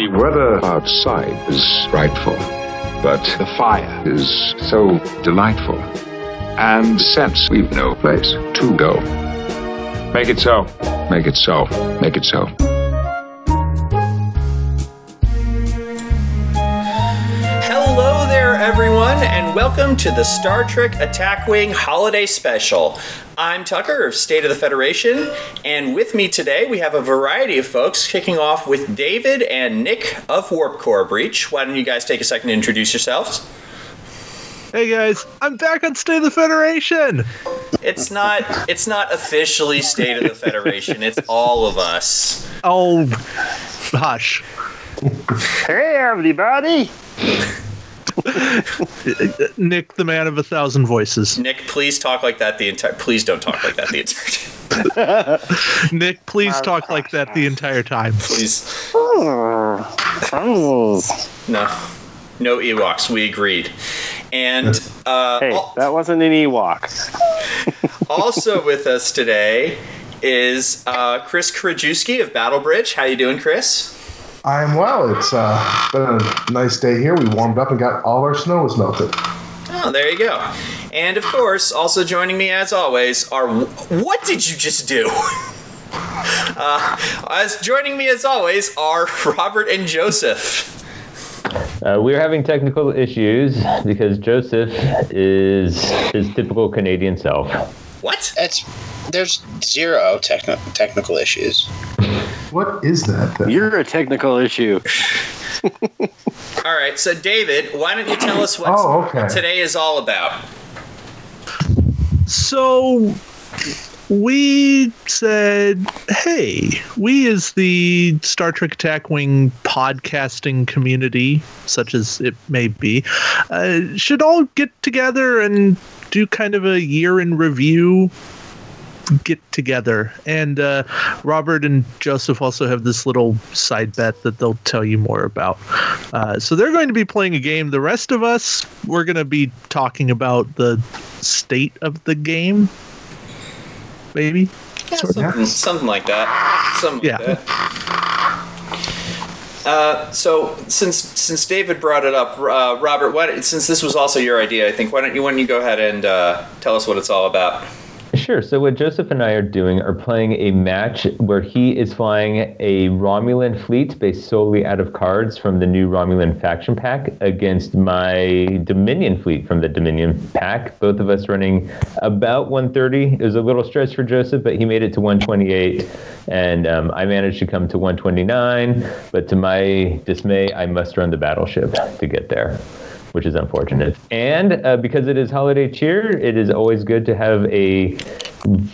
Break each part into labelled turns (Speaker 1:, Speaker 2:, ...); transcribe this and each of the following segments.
Speaker 1: The weather outside is frightful, but the fire is so delightful. And since we've no place to go, make it so. Make it so. Make it so.
Speaker 2: Welcome to the Star Trek Attack Wing Holiday Special. I'm Tucker of State of the Federation, and with me today we have a variety of folks, kicking off with David and Nick of Warp Core Breach. Why don't you guys take a second to introduce yourselves?
Speaker 3: Hey guys, I'm back on State of the Federation.
Speaker 2: It's not it's not officially State of the Federation, it's all of us.
Speaker 3: Oh, hush.
Speaker 4: Hey, everybody!
Speaker 3: Nick, the man of a thousand voices.
Speaker 2: Nick, please talk like that the entire please don't talk like that the entire time.
Speaker 3: Nick, please talk like that the entire time.
Speaker 2: Please.
Speaker 4: Oh,
Speaker 2: No. No Ewoks, we agreed. And uh,
Speaker 4: hey,
Speaker 2: al-
Speaker 4: that wasn't an Ewok.
Speaker 2: also with us today is uh, Chris Krajewski of Battle Bridge. How you doing, Chris?
Speaker 5: I'm well. It's uh, been a nice day here. We warmed up and got all our snow was melted.
Speaker 2: Oh, there you go. And of course, also joining me as always are what did you just do? Uh, as joining me as always are Robert and Joseph.
Speaker 6: Uh, we're having technical issues because Joseph is his typical Canadian self.
Speaker 2: What?
Speaker 7: It's there's zero techni- technical issues.
Speaker 5: What is that? Then?
Speaker 4: You're a technical issue.
Speaker 2: All right, so David, why don't you tell us what
Speaker 5: Oh, okay.
Speaker 2: today is all about?
Speaker 3: So, we said, hey, we as the Star Trek Attack Wing podcasting community, such as it may be, uh, should all get together and do kind of a year in review get together. And uh, Robert and Joseph also have this little side bet that they'll tell you more about. Uh, so they're going to be playing a game. The rest of us, we're going to be talking about the state of the game. Maybe.
Speaker 2: Yeah, something, something like that. Something
Speaker 3: Yeah.
Speaker 2: like that. Uh, so since since David brought it up, uh, Robert, why, since this was also your idea, I think why don't you why don't you go ahead and uh, tell us what it's all about?
Speaker 6: Sure. So what Joseph and I are doing are playing a match where he is flying a Romulan fleet based solely out of cards from the new Romulan faction pack against my Dominion fleet from the Dominion pack. Both of us running about 130. It was a little stretch for Joseph, but he made it to 128, and um, I managed to come to 129. But to my dismay, I must run the battleship to get there which is unfortunate. And uh, because it is holiday cheer, it is always good to have a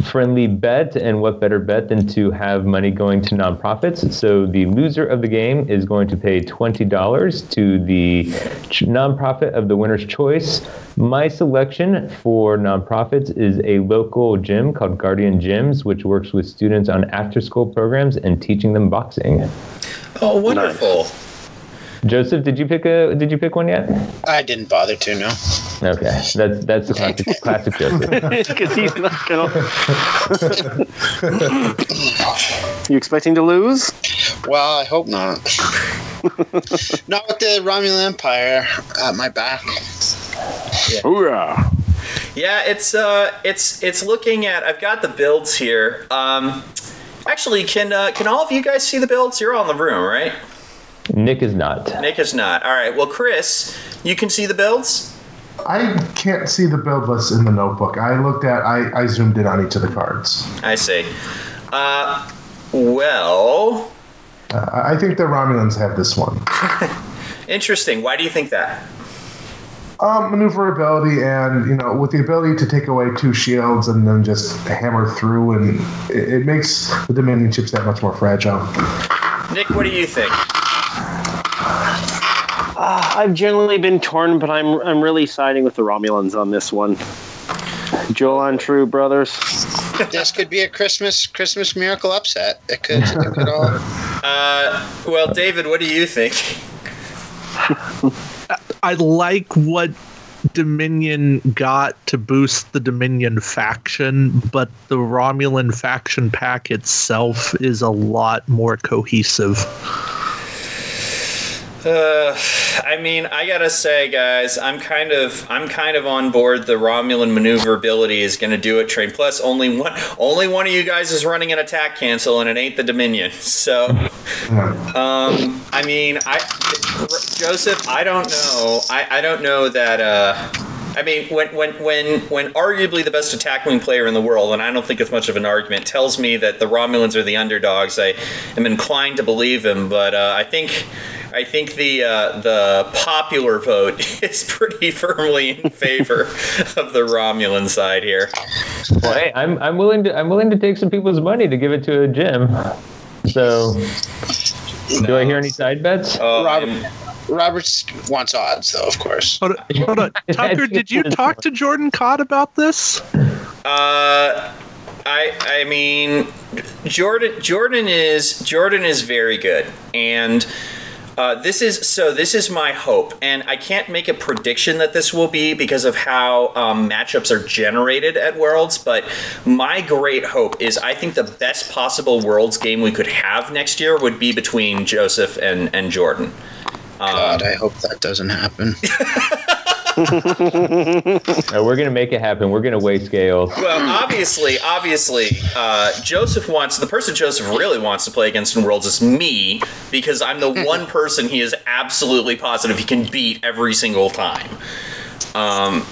Speaker 6: friendly bet. And what better bet than to have money going to nonprofits? So the loser of the game is going to pay $20 to the ch- nonprofit of the winner's choice. My selection for nonprofits is a local gym called Guardian Gyms, which works with students on after school programs and teaching them boxing.
Speaker 2: Oh, wonderful!
Speaker 6: Joseph, did you pick a did you pick one yet?
Speaker 7: I didn't bother to. No.
Speaker 6: Okay, that's that's the classic classic Joseph.
Speaker 4: Because he's not gonna. you expecting to lose?
Speaker 7: Well, I hope not. not with the Romulan Empire at my back.
Speaker 4: Hoorah!
Speaker 2: Yeah, it's uh, it's it's looking at. I've got the builds here. Um, actually, can uh, can all of you guys see the builds? You're all in the room, right?
Speaker 6: Nick is not.
Speaker 2: Nick is not. All right. Well, Chris, you can see the builds.
Speaker 5: I can't see the build list in the notebook. I looked at. I, I zoomed in on each of the cards.
Speaker 2: I see. Uh, well,
Speaker 5: Uh, I think the Romulans have this one.
Speaker 2: interesting. Why do you think that?
Speaker 5: Um, maneuverability and you know with the ability to take away two shields and then just hammer through and it, it makes the Dominion ships that much more fragile.
Speaker 2: Nick, what do you think?
Speaker 4: Uh, I've generally been torn, but I'm I'm really siding with the Romulans on this one. Jolan tru brothers.
Speaker 7: this could be a Christmas Christmas miracle upset. It could. It could all.
Speaker 2: Uh, well, David, what do you think?
Speaker 3: I like what Dominion got to boost the Dominion faction, but the Romulan faction pack itself is a lot more cohesive.
Speaker 2: Uh, I mean, I gotta say, guys, I'm kind of, I'm kind of on board. The Romulan maneuverability is gonna do it. Train Plus, only one, only one of you guys is running an attack cancel, and it ain't the Dominion. So, um, I mean, I, Joseph, I don't know. I, I don't know that. Uh, I mean, when when when when arguably the best attack wing player in the world, and I don't think it's much of an argument, tells me that the Romulans are the underdogs, I am inclined to believe him. But uh, I think I think the uh, the popular vote is pretty firmly in favor of the Romulan side here.
Speaker 6: Well, hey, I'm I'm willing to I'm willing to take some people's money to give it to a gym. So, do I hear any side bets?
Speaker 2: Oh,
Speaker 7: Robert,
Speaker 2: man.
Speaker 7: Roberts wants odds, though, of course.
Speaker 3: Hold on, hold on. Tucker, did you talk to Jordan Cott about this?
Speaker 2: Uh, I I mean, Jordan Jordan is Jordan is very good, and uh, this is so. This is my hope, and I can't make a prediction that this will be because of how um, matchups are generated at Worlds. But my great hope is I think the best possible Worlds game we could have next year would be between Joseph and and Jordan.
Speaker 7: God, I hope that doesn't happen.
Speaker 6: No, we're gonna make it happen. We're gonna weigh scales.
Speaker 2: Well, obviously, obviously, uh, Joseph wants the person Joseph really wants to play against in Worlds is me because I'm the one person he is absolutely positive he can beat every single time. Um,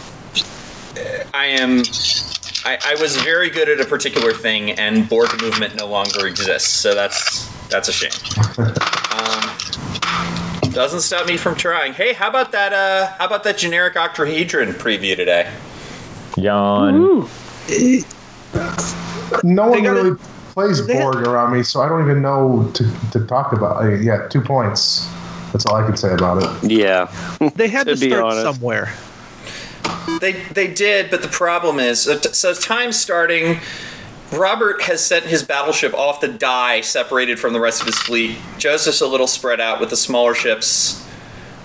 Speaker 2: I am. I, I was very good at a particular thing, and Borg movement no longer exists, so that's that's a shame. Um, doesn't stop me from trying. Hey, how about that? Uh, how about that generic octahedron preview today?
Speaker 6: Yawn.
Speaker 5: No one
Speaker 3: gotta-
Speaker 5: really plays
Speaker 3: they-
Speaker 5: Borg around me, so I don't even know to, to talk about. Uh, yeah, two points. That's all I can say about it.
Speaker 4: Yeah.
Speaker 3: They had to
Speaker 4: To be
Speaker 3: start
Speaker 4: honest.
Speaker 3: somewhere.
Speaker 2: They they did, but the problem is so, so time starting. Robert has sent his battleship off the die, separated from the rest of his fleet. Joseph's a little spread out with the smaller ships.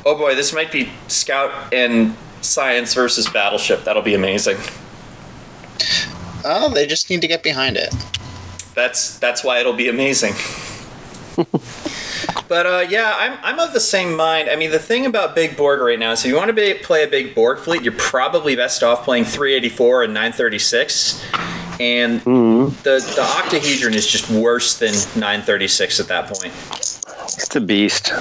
Speaker 2: Oh boy, this might be scout and science versus battleship. That'll be amazing.
Speaker 7: Oh, they just need to get behind it.
Speaker 2: That's that's why it'll be amazing. but uh, yeah, I'm, I'm of the same mind. I mean, the thing about Big Borg right now is if you want to be, play a Big Borg fleet, you're probably best off playing 384 and 936. And mm-hmm. the the octahedron is just worse than 936 at that point.
Speaker 4: It's a beast.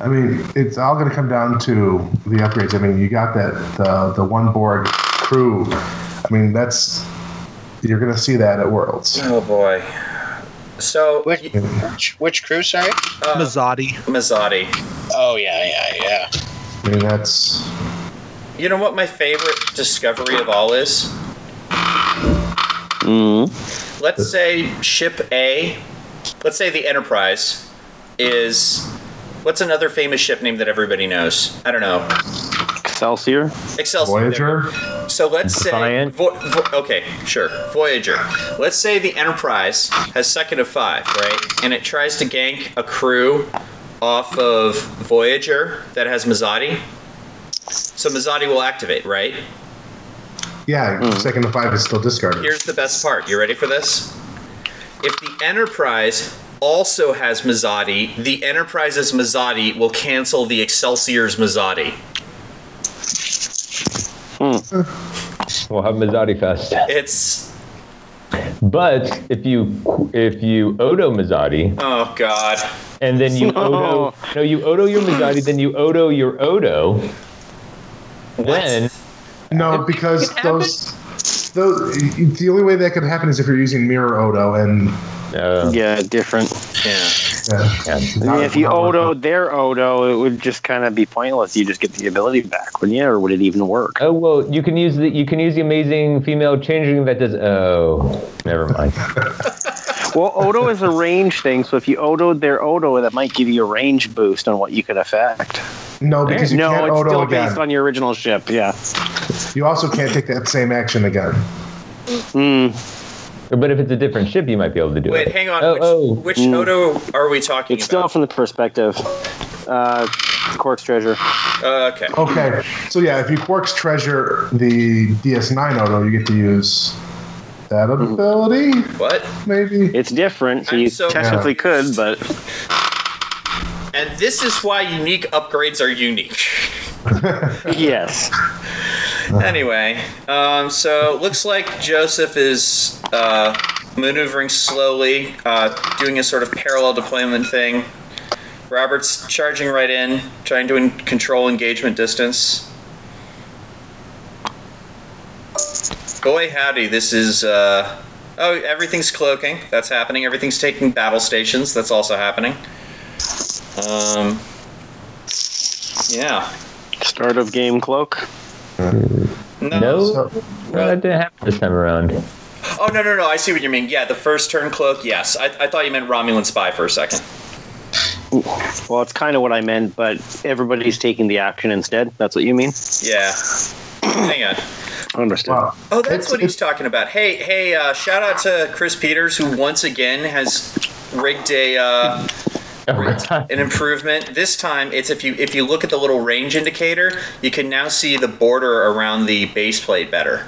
Speaker 5: I mean, it's all going to come down to the upgrades. I mean, you got that the the one Borg crew. I mean, that's you're going to see that at Worlds.
Speaker 2: Oh boy. So
Speaker 7: Which, which, which crew, sorry?
Speaker 3: Uh,
Speaker 2: Mezoti. Mezoti.
Speaker 7: Oh, yeah, yeah, yeah.
Speaker 5: I mean, that's
Speaker 2: You know what my favorite discovery of all is?
Speaker 4: Mm.
Speaker 2: Let's say ship A, let's say the Enterprise is what's another famous ship name that everybody knows? I don't know.
Speaker 4: Excelsior.
Speaker 2: Excelsior.
Speaker 5: Voyager.
Speaker 2: So let's say Vo- Vo- okay, sure. Voyager. Let's say the Enterprise has second of 5, right? And it tries to gank a crew off of Voyager that has Mezoti. So Mezoti will activate, right?
Speaker 5: Yeah, hmm. second to five is still discarded.
Speaker 2: Here's the best part. You ready for this? If the Enterprise also has Mezoti, the Enterprise's Mezoti will cancel the Excelsior's Mezoti. Hmm.
Speaker 6: We'll have Mezoti Fest.
Speaker 2: It's
Speaker 6: But if you if you Odo Mezoti
Speaker 2: oh god.
Speaker 6: and then you
Speaker 4: No.
Speaker 6: Odo no you Odo your Mezoti then you Odo your Odo then
Speaker 5: No, because those, those, the only way that could happen is if you're using Mirror Odo, and
Speaker 6: uh,
Speaker 4: Yeah, different.
Speaker 2: Yeah.
Speaker 5: yeah,
Speaker 6: yeah.
Speaker 4: I mean, if you Odo their Odo, it would just kind of be pointless. You just get the ability back, wouldn't you? Or would it even work?
Speaker 6: Oh well, you can use the you can use the amazing female changeling that does. Oh, never mind.
Speaker 4: Well, Odo is a range thing, so if you Odo their Odo, that might give you a range boost on what you could affect.
Speaker 5: No, because you
Speaker 4: no,
Speaker 5: can't
Speaker 4: it's
Speaker 5: Odo
Speaker 4: still based on your original ship. Yeah.
Speaker 5: you also can't take that same action again.
Speaker 4: Hmm.
Speaker 6: But if it's a different ship, you might be able to do
Speaker 2: Wait,
Speaker 6: it.
Speaker 2: Wait, hang on.
Speaker 6: Oh,
Speaker 2: which
Speaker 6: oh.
Speaker 2: which Odo are we talking
Speaker 4: It's still from the perspective. Uh, Quark's treasure.
Speaker 2: Uh, okay.
Speaker 5: Okay, so yeah, if you Quark's treasure the DS9 Odo, you get to use that ability,
Speaker 2: What?
Speaker 5: maybe.
Speaker 4: It's different, so
Speaker 2: I'm
Speaker 4: you
Speaker 2: so
Speaker 4: technically could, but
Speaker 2: And this is why unique upgrades are unique.
Speaker 4: Yes.
Speaker 2: anyway, um, so looks like Joseph is uh, maneuvering slowly, uh, doing a sort of parallel deployment thing. Robert's charging right in, trying to en- control engagement distance. Boy, howdy, this is. Uh, oh, everything's cloaking. That's happening. Everything's taking battle stations. That's also happening. Um, yeah.
Speaker 4: Start of game cloak.
Speaker 6: No,
Speaker 5: So,
Speaker 6: no, that didn't happen this time around.
Speaker 2: Oh no no no! I see what you mean. Yeah, the first turn cloak. Yes, I, I thought you meant Romulan spy for a second.
Speaker 4: Well, it's kind of what I meant, but everybody's taking the action instead. That's what you mean?
Speaker 2: Yeah. Hang on.
Speaker 4: Understood.
Speaker 5: wow.
Speaker 2: Oh, that's
Speaker 5: It's-
Speaker 2: what he's talking about. Hey hey! Uh, shout out to Chris Peters who once again has rigged a uh,
Speaker 6: Oh,
Speaker 2: an improvement. This time, it's if you if you look at the little range indicator, you can now see the border around the base plate better.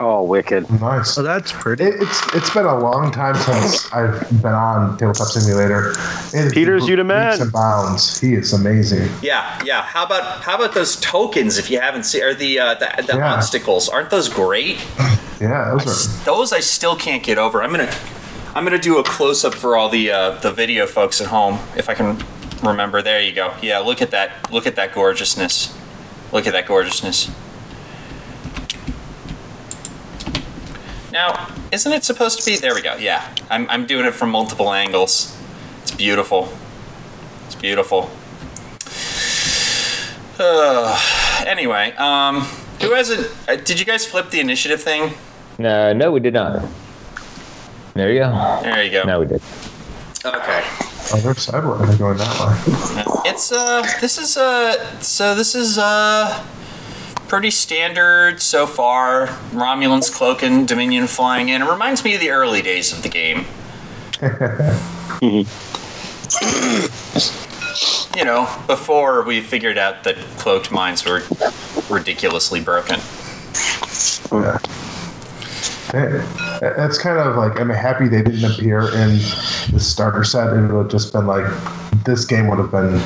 Speaker 4: Oh, wicked.
Speaker 5: Nice.
Speaker 3: So that's pretty.
Speaker 5: It, it's it's been a long time since I've been on Tabletop Simulator. It is
Speaker 4: Peters, you the man.
Speaker 5: leaps and bounds. He is amazing.
Speaker 2: Yeah yeah. How about how about those tokens? If you haven't seen, or the uh, the, the
Speaker 5: Yeah.
Speaker 2: obstacles, aren't those great?
Speaker 5: Yeah, those are.
Speaker 2: those I still can't get over. I'm gonna I'm gonna do a close up for all the uh, the video folks at home if I can remember. There you go. Yeah, look at that. Look at that gorgeousness. Look at that gorgeousness. Now, isn't it supposed to be? There we go. Yeah, I'm I'm doing it from multiple angles. It's beautiful. It's beautiful. Uh, anyway, um, who hasn't? Uh, did you guys flip the initiative thing?
Speaker 6: No, no, we did not. There you go.
Speaker 2: There you go.
Speaker 6: Now we did.
Speaker 2: Okay.
Speaker 5: Oh, they're sideway. They're going that way.
Speaker 2: It's uh this is uh so this is uh pretty standard so far. Romulans cloaking, Dominion flying in. It reminds me of the early days of the game. you know, before we figured out that cloaked mines were ridiculously broken.
Speaker 5: Yeah. Hey, That's kind of like I'm happy they didn't appear in the starter set. It would have just been like this game would have been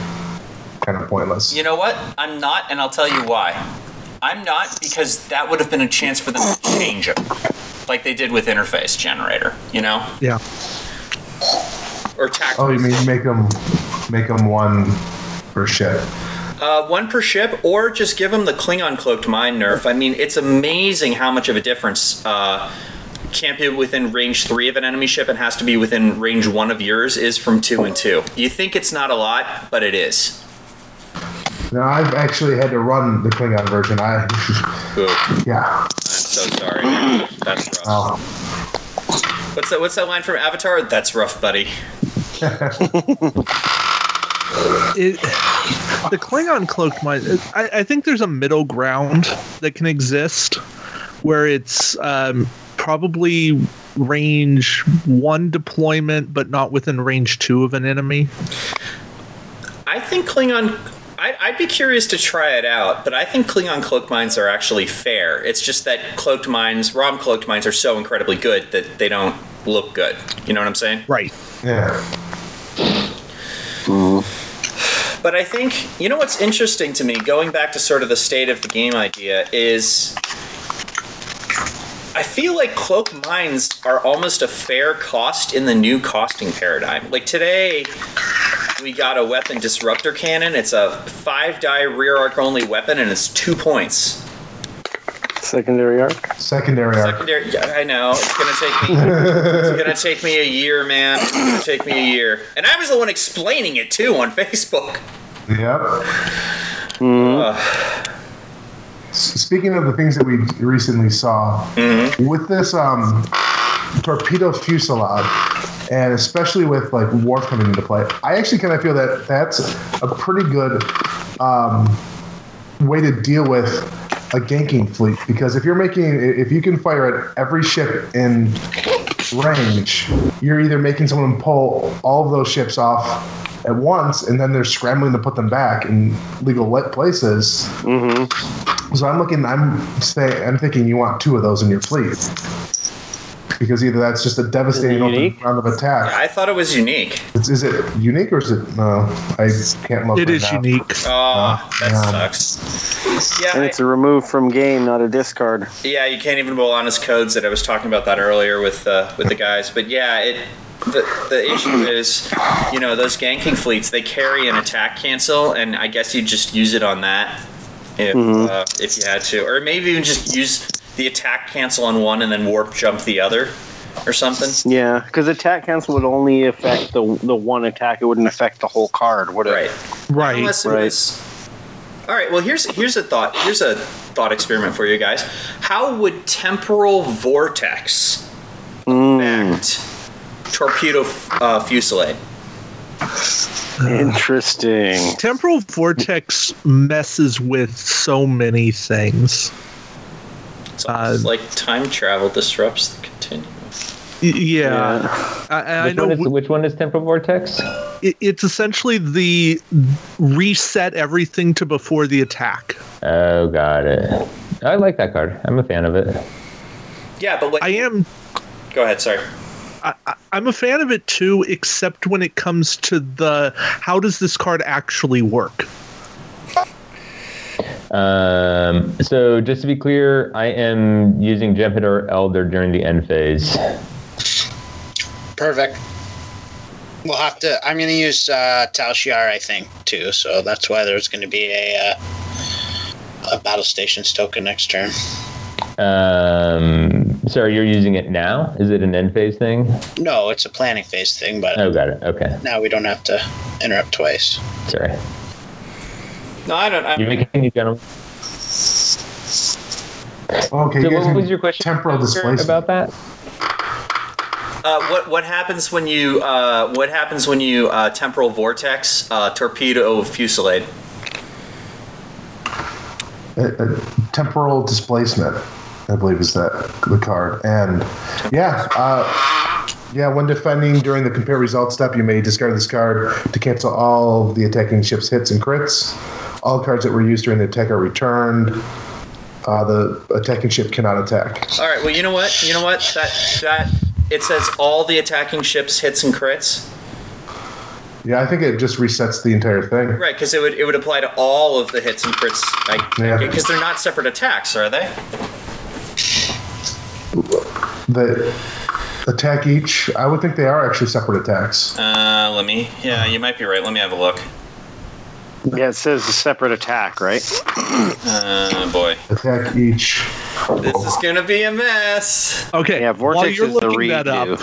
Speaker 5: kind of pointless.
Speaker 2: You know what? I'm not, and I'll tell you why. I'm not because that would have been a chance for them to change it, like they did with Interface Generator. You know,
Speaker 3: yeah.
Speaker 2: or tack.
Speaker 5: Oh, you mean make them make them one for ship?
Speaker 2: Uh, one per ship, or just give them the Klingon cloaked mine nerf. I mean, it's amazing how much of a difference. Uh, can't be within range three of an enemy ship and has to be within range one of yours is from two and two. You think it's not a lot, but it is.
Speaker 5: No, I've actually had to run the Klingon version. I
Speaker 2: Ooh,
Speaker 5: yeah.
Speaker 2: I'm so sorry. man. That's rough.
Speaker 5: Oh,
Speaker 2: What's that? What's that line from Avatar? That's rough, buddy.
Speaker 3: it, the Klingon cloaked mine. I, I think there's a middle ground that can exist where it's um, probably range one deployment, but not within range two of an enemy.
Speaker 2: I think Klingon. I, I'd be curious to try it out, but I think Klingon cloaked mines are actually fair. It's just that cloaked mines, ROM cloaked mines, are so incredibly good that they don't look good. You know what I'm saying?
Speaker 3: Right.
Speaker 5: yeah.
Speaker 2: But I think you know what's interesting to me, going back to sort of the state of the game idea, is I feel like cloak mines are almost a fair cost in the new costing paradigm. Like today, we got a weapon disruptor cannon. It's a five die rear arc only weapon, and it's two points.
Speaker 4: Secondary arc.
Speaker 5: Secondary arc.
Speaker 2: Secondary. Yeah, I know it's gonna take me. it's gonna take me a year, man. It's gonna take me a year. And I was the one explaining it too on Facebook.
Speaker 5: Yep.
Speaker 2: Ugh.
Speaker 5: S- Speaking of the things that we recently saw, with this um, torpedo fusillade, and especially with like Worf coming into play, I actually kind of feel that that's a pretty good um, way to deal with a ganking fleet because if you're making if you can fire at every ship in range, you're either making someone pull all of those ships off at once, and then they're scrambling to put them back in legal lit places. Mm-hmm. So I'm looking. I'm saying. I'm thinking you want two of those in your fleet because either that's just a devastating open round of attack.
Speaker 2: I thought it was unique.
Speaker 5: Is, is it unique or is it? No, I can't look.
Speaker 3: It
Speaker 5: right
Speaker 3: is
Speaker 5: now.
Speaker 3: unique.
Speaker 2: Oh, that
Speaker 5: yeah.
Speaker 2: sucks. Yeah,
Speaker 4: And
Speaker 2: I-
Speaker 4: it's a remove from game, not a discard.
Speaker 2: Yeah, you can't even roll honest codes. That I was talking about that earlier with uh, with the guys. But yeah, it the the issue is, you know, those ganking fleets they carry an attack cancel, and I guess you just use it on that if uh, if you had to, or maybe even just use the attack cancel on one and then warp jump the other, or something.
Speaker 4: Yeah, because attack cancel would only affect the the one attack. It wouldn't affect the whole card, would it?
Speaker 2: Right.
Speaker 3: Right.
Speaker 2: Unless it
Speaker 4: Right.
Speaker 2: was. All right. Well, here's here's a thought. Here's a thought experiment for you guys. How would temporal vortex affect torpedo uh, fusillade?
Speaker 4: Interesting.
Speaker 3: Temporal vortex messes with so many things.
Speaker 2: It's
Speaker 3: Uh,
Speaker 2: like time travel disrupts the continuum.
Speaker 3: Y- Yeah, I, I
Speaker 6: Which,
Speaker 3: know.
Speaker 6: one is,
Speaker 3: w-
Speaker 6: which one is Temporal Vortex?
Speaker 3: it- it's essentially the reset everything to before the attack.
Speaker 6: Oh, got it. I like that card. I'm a fan of it.
Speaker 2: Yeah, but like,
Speaker 3: I am.
Speaker 2: go ahead. Sorry.
Speaker 3: I, I- I'm a fan of it too, except when it comes to the how does this card actually work?
Speaker 6: Um, so just to be clear, I am using Jem'Hadar Elder during the end phase.
Speaker 7: Perfect. We'll have to. I'm going to use uh, Tal Shiar, I think, too. So that's why there's going to be a uh, a battle stations token next turn.
Speaker 6: Um, sorry, you're using it now? Is it an end phase thing?
Speaker 7: No, it's a planning phase thing, but
Speaker 6: Oh, got it. Okay.
Speaker 7: now we don't have to interrupt twice.
Speaker 6: Sorry.
Speaker 2: No, I don't.
Speaker 6: You
Speaker 2: I,
Speaker 6: making you gentlemen?
Speaker 5: Okay,
Speaker 6: So
Speaker 5: you
Speaker 6: what was your question
Speaker 5: Temporal displacement.
Speaker 6: about that?
Speaker 2: uh, what what happens when you uh, what happens when you uh, temporal vortex uh, torpedo fusillade?
Speaker 5: a, a temporal displacement, I believe is that the card. And yeah, uh, yeah, when defending during the compare results step, you may discard this card to cancel all the attacking ship's hits and crits. All cards that were used during the attack are returned. Uh, the attacking ship cannot attack.
Speaker 2: All right. Well, you know what? You know what? That that it says all the attacking ships hits and crits.
Speaker 5: Yeah, I think it just resets the entire thing.
Speaker 2: Right, because it would it would apply to all of the hits and crits.
Speaker 5: Yeah.
Speaker 2: Because they're not separate attacks, are they?
Speaker 5: The attack each, I would think they are actually separate attacks.
Speaker 2: Uh, let me. Yeah, you might be right. Let me have a look.
Speaker 4: Yeah, it says a separate attack, right?
Speaker 2: Uh, boy,
Speaker 5: Attack each.
Speaker 2: this is gonna be a mess.
Speaker 3: Okay,
Speaker 4: Yeah,
Speaker 3: while
Speaker 4: Vortex
Speaker 3: you're
Speaker 4: is the
Speaker 3: looking that up,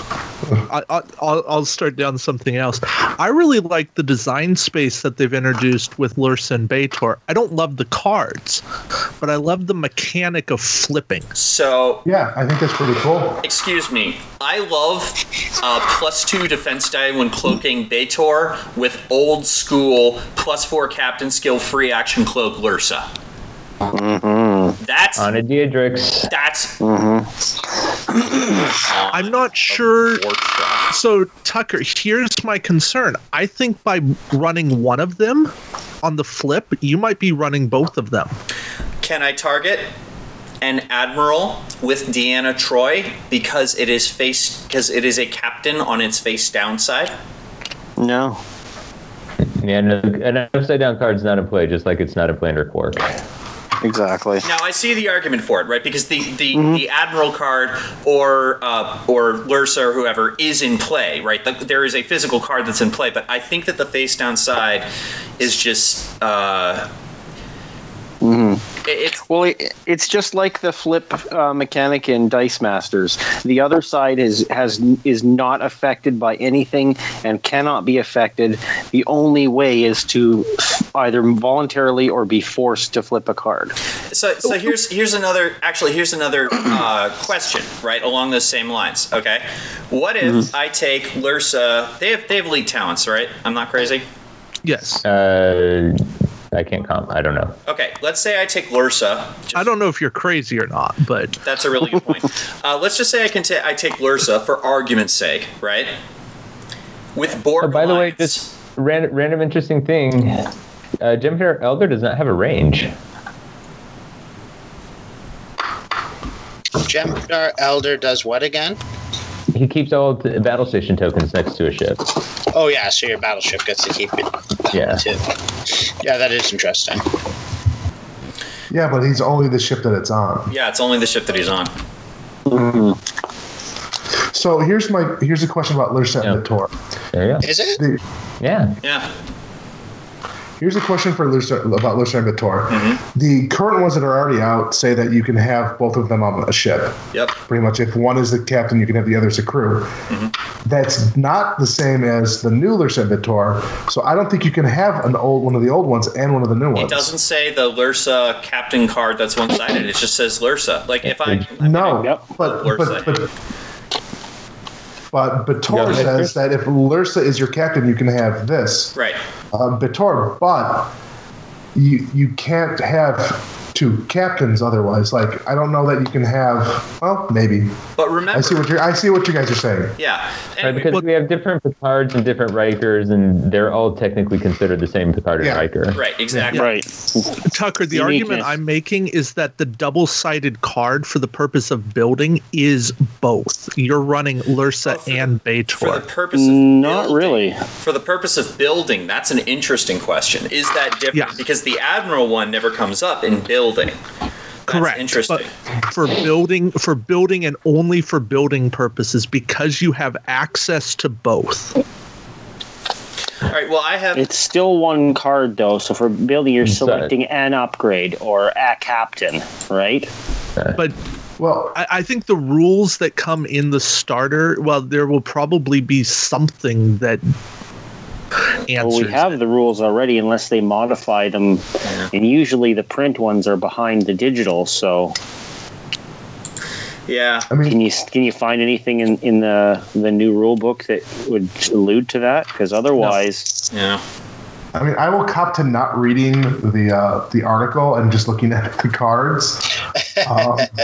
Speaker 3: I, I, I'll, I'll start down something else. I really like the design space that they've introduced with Lursa and B'Etor. I don't love the cards, but I love the mechanic of flipping.
Speaker 2: So,
Speaker 5: Yeah, I think that's pretty cool.
Speaker 2: excuse me. I love uh, plus two defense die when cloaking B'Etor with old school plus four captain skill free action cloak Lursa. Mm-hmm. That's
Speaker 6: On a D'deridex.
Speaker 2: that's. Mm-hmm.
Speaker 3: I'm not sure. So, Tucker, here's my concern. I think by running one of them on the flip, you might be running both of them.
Speaker 2: Can I target an admiral with Deanna Troi because it is face because it is a captain on its face downside?
Speaker 4: No.
Speaker 6: Yeah, no, an upside down card's not in play, just like it's not in play under Quark.
Speaker 4: Exactly.
Speaker 2: Now I see the argument for it, right? Because the the, the admiral card or uh, or Lursa or whoever is in play, right? The, there is a physical card that's in play, but I think that the face down side is just uh, it- it's
Speaker 4: Well, it, it's just like the flip uh, mechanic in Dice Masters. The other side is has is not affected by anything and cannot be affected. The only way is to either voluntarily or be forced to flip a card.
Speaker 2: So, so here's here's another actually here's another uh, question right along those same lines. Okay, what if I take Lursa? They have they have elite talents, right? I'm not crazy.
Speaker 3: Yes.
Speaker 6: Uh, I can't comp. I don't know.
Speaker 2: Okay, let's say I take Lursa. Just-
Speaker 3: I don't know if you're crazy or not, but
Speaker 2: That's a really good point. Uh, let's just say I can ta- I take Lursa for argument's sake, right? With Borg.
Speaker 6: Oh, by the way,
Speaker 2: Alliance.
Speaker 6: just random, random interesting thing. Uh, Jem'Hadar Elder does not have a range.
Speaker 7: Jem'Hadar Elder does what again?
Speaker 6: He keeps all the battle station tokens next to a ship.
Speaker 7: Oh yeah, so your battleship gets to keep it.
Speaker 6: Yeah.
Speaker 7: too. Yeah, that is interesting.
Speaker 5: Yeah, but he's only the ship that it's on.
Speaker 2: Yeah, it's only the ship that he's on. Mm-hmm.
Speaker 5: So here's my here's a question about Lursa
Speaker 6: Yeah.
Speaker 5: and B'Etor.
Speaker 6: There you go.
Speaker 7: Is it?
Speaker 5: The,
Speaker 6: Yeah.
Speaker 2: Yeah.
Speaker 5: Here's a question for Lursa about Lursa and B'Etor.
Speaker 2: Mm-hmm.
Speaker 5: The current ones that are already out say that you can have both of them on a ship.
Speaker 2: Yep.
Speaker 5: Pretty much, if one is the captain, you can have the other as a crew.
Speaker 2: Mm-hmm.
Speaker 5: That's not the same as the new Lursa B'Etor. So I don't think you can have an old one of the old ones and one of the new ones.
Speaker 2: It doesn't say the Lursa captain card that's one sided. It just says Lursa. Like if I
Speaker 5: No,
Speaker 4: Yep.
Speaker 5: but,
Speaker 2: Lursa.
Speaker 5: but but but
Speaker 6: B'Etor
Speaker 5: says that if Lursa is your captain, you can have this.
Speaker 2: right.
Speaker 5: uh, B'Etor, but you you can't have two captains otherwise. Like I don't know that you can have. Well, maybe.
Speaker 2: But remember,
Speaker 5: I see what you I see what you guys are saying.
Speaker 2: yeah.
Speaker 6: Right,
Speaker 2: Anyway,
Speaker 6: because we have different Picards and different Rikers, and they're all technically considered the same Picard and
Speaker 5: Yeah.
Speaker 6: Riker.
Speaker 2: right. Exactly.
Speaker 4: Right.
Speaker 3: Tucker, the
Speaker 4: Uniqueness.
Speaker 3: argument I'm making is that the double sided card for the purpose of building is both. You're running Lursa
Speaker 2: Oh, for the-
Speaker 3: and
Speaker 2: For the purpose of
Speaker 4: Not
Speaker 2: building-
Speaker 4: really.
Speaker 2: For the purpose of building, that's an interesting question. Is that different?
Speaker 3: Yeah.
Speaker 2: Because the admiral one never comes up in building. That's
Speaker 3: Correct.
Speaker 2: Interesting.
Speaker 3: But for building for building and only for building purposes because you have access to both.
Speaker 2: All right. Well, I have.
Speaker 4: It's still one card though, so for building, you're
Speaker 6: Inside.
Speaker 4: selecting an upgrade or a captain, right?
Speaker 3: But
Speaker 5: Well,
Speaker 3: I, I think the rules that come in the starter, well, there will probably be something that answers.
Speaker 4: Well, we have the rules already, unless they modify them, and usually the print ones are behind the digital. So,
Speaker 2: yeah.
Speaker 5: I mean,
Speaker 4: can you can you find anything in, in the the new rule book that would allude to that? Because otherwise,
Speaker 2: Yeah.
Speaker 5: I mean, I will cop to not reading the uh, the article and just looking at the cards. Um,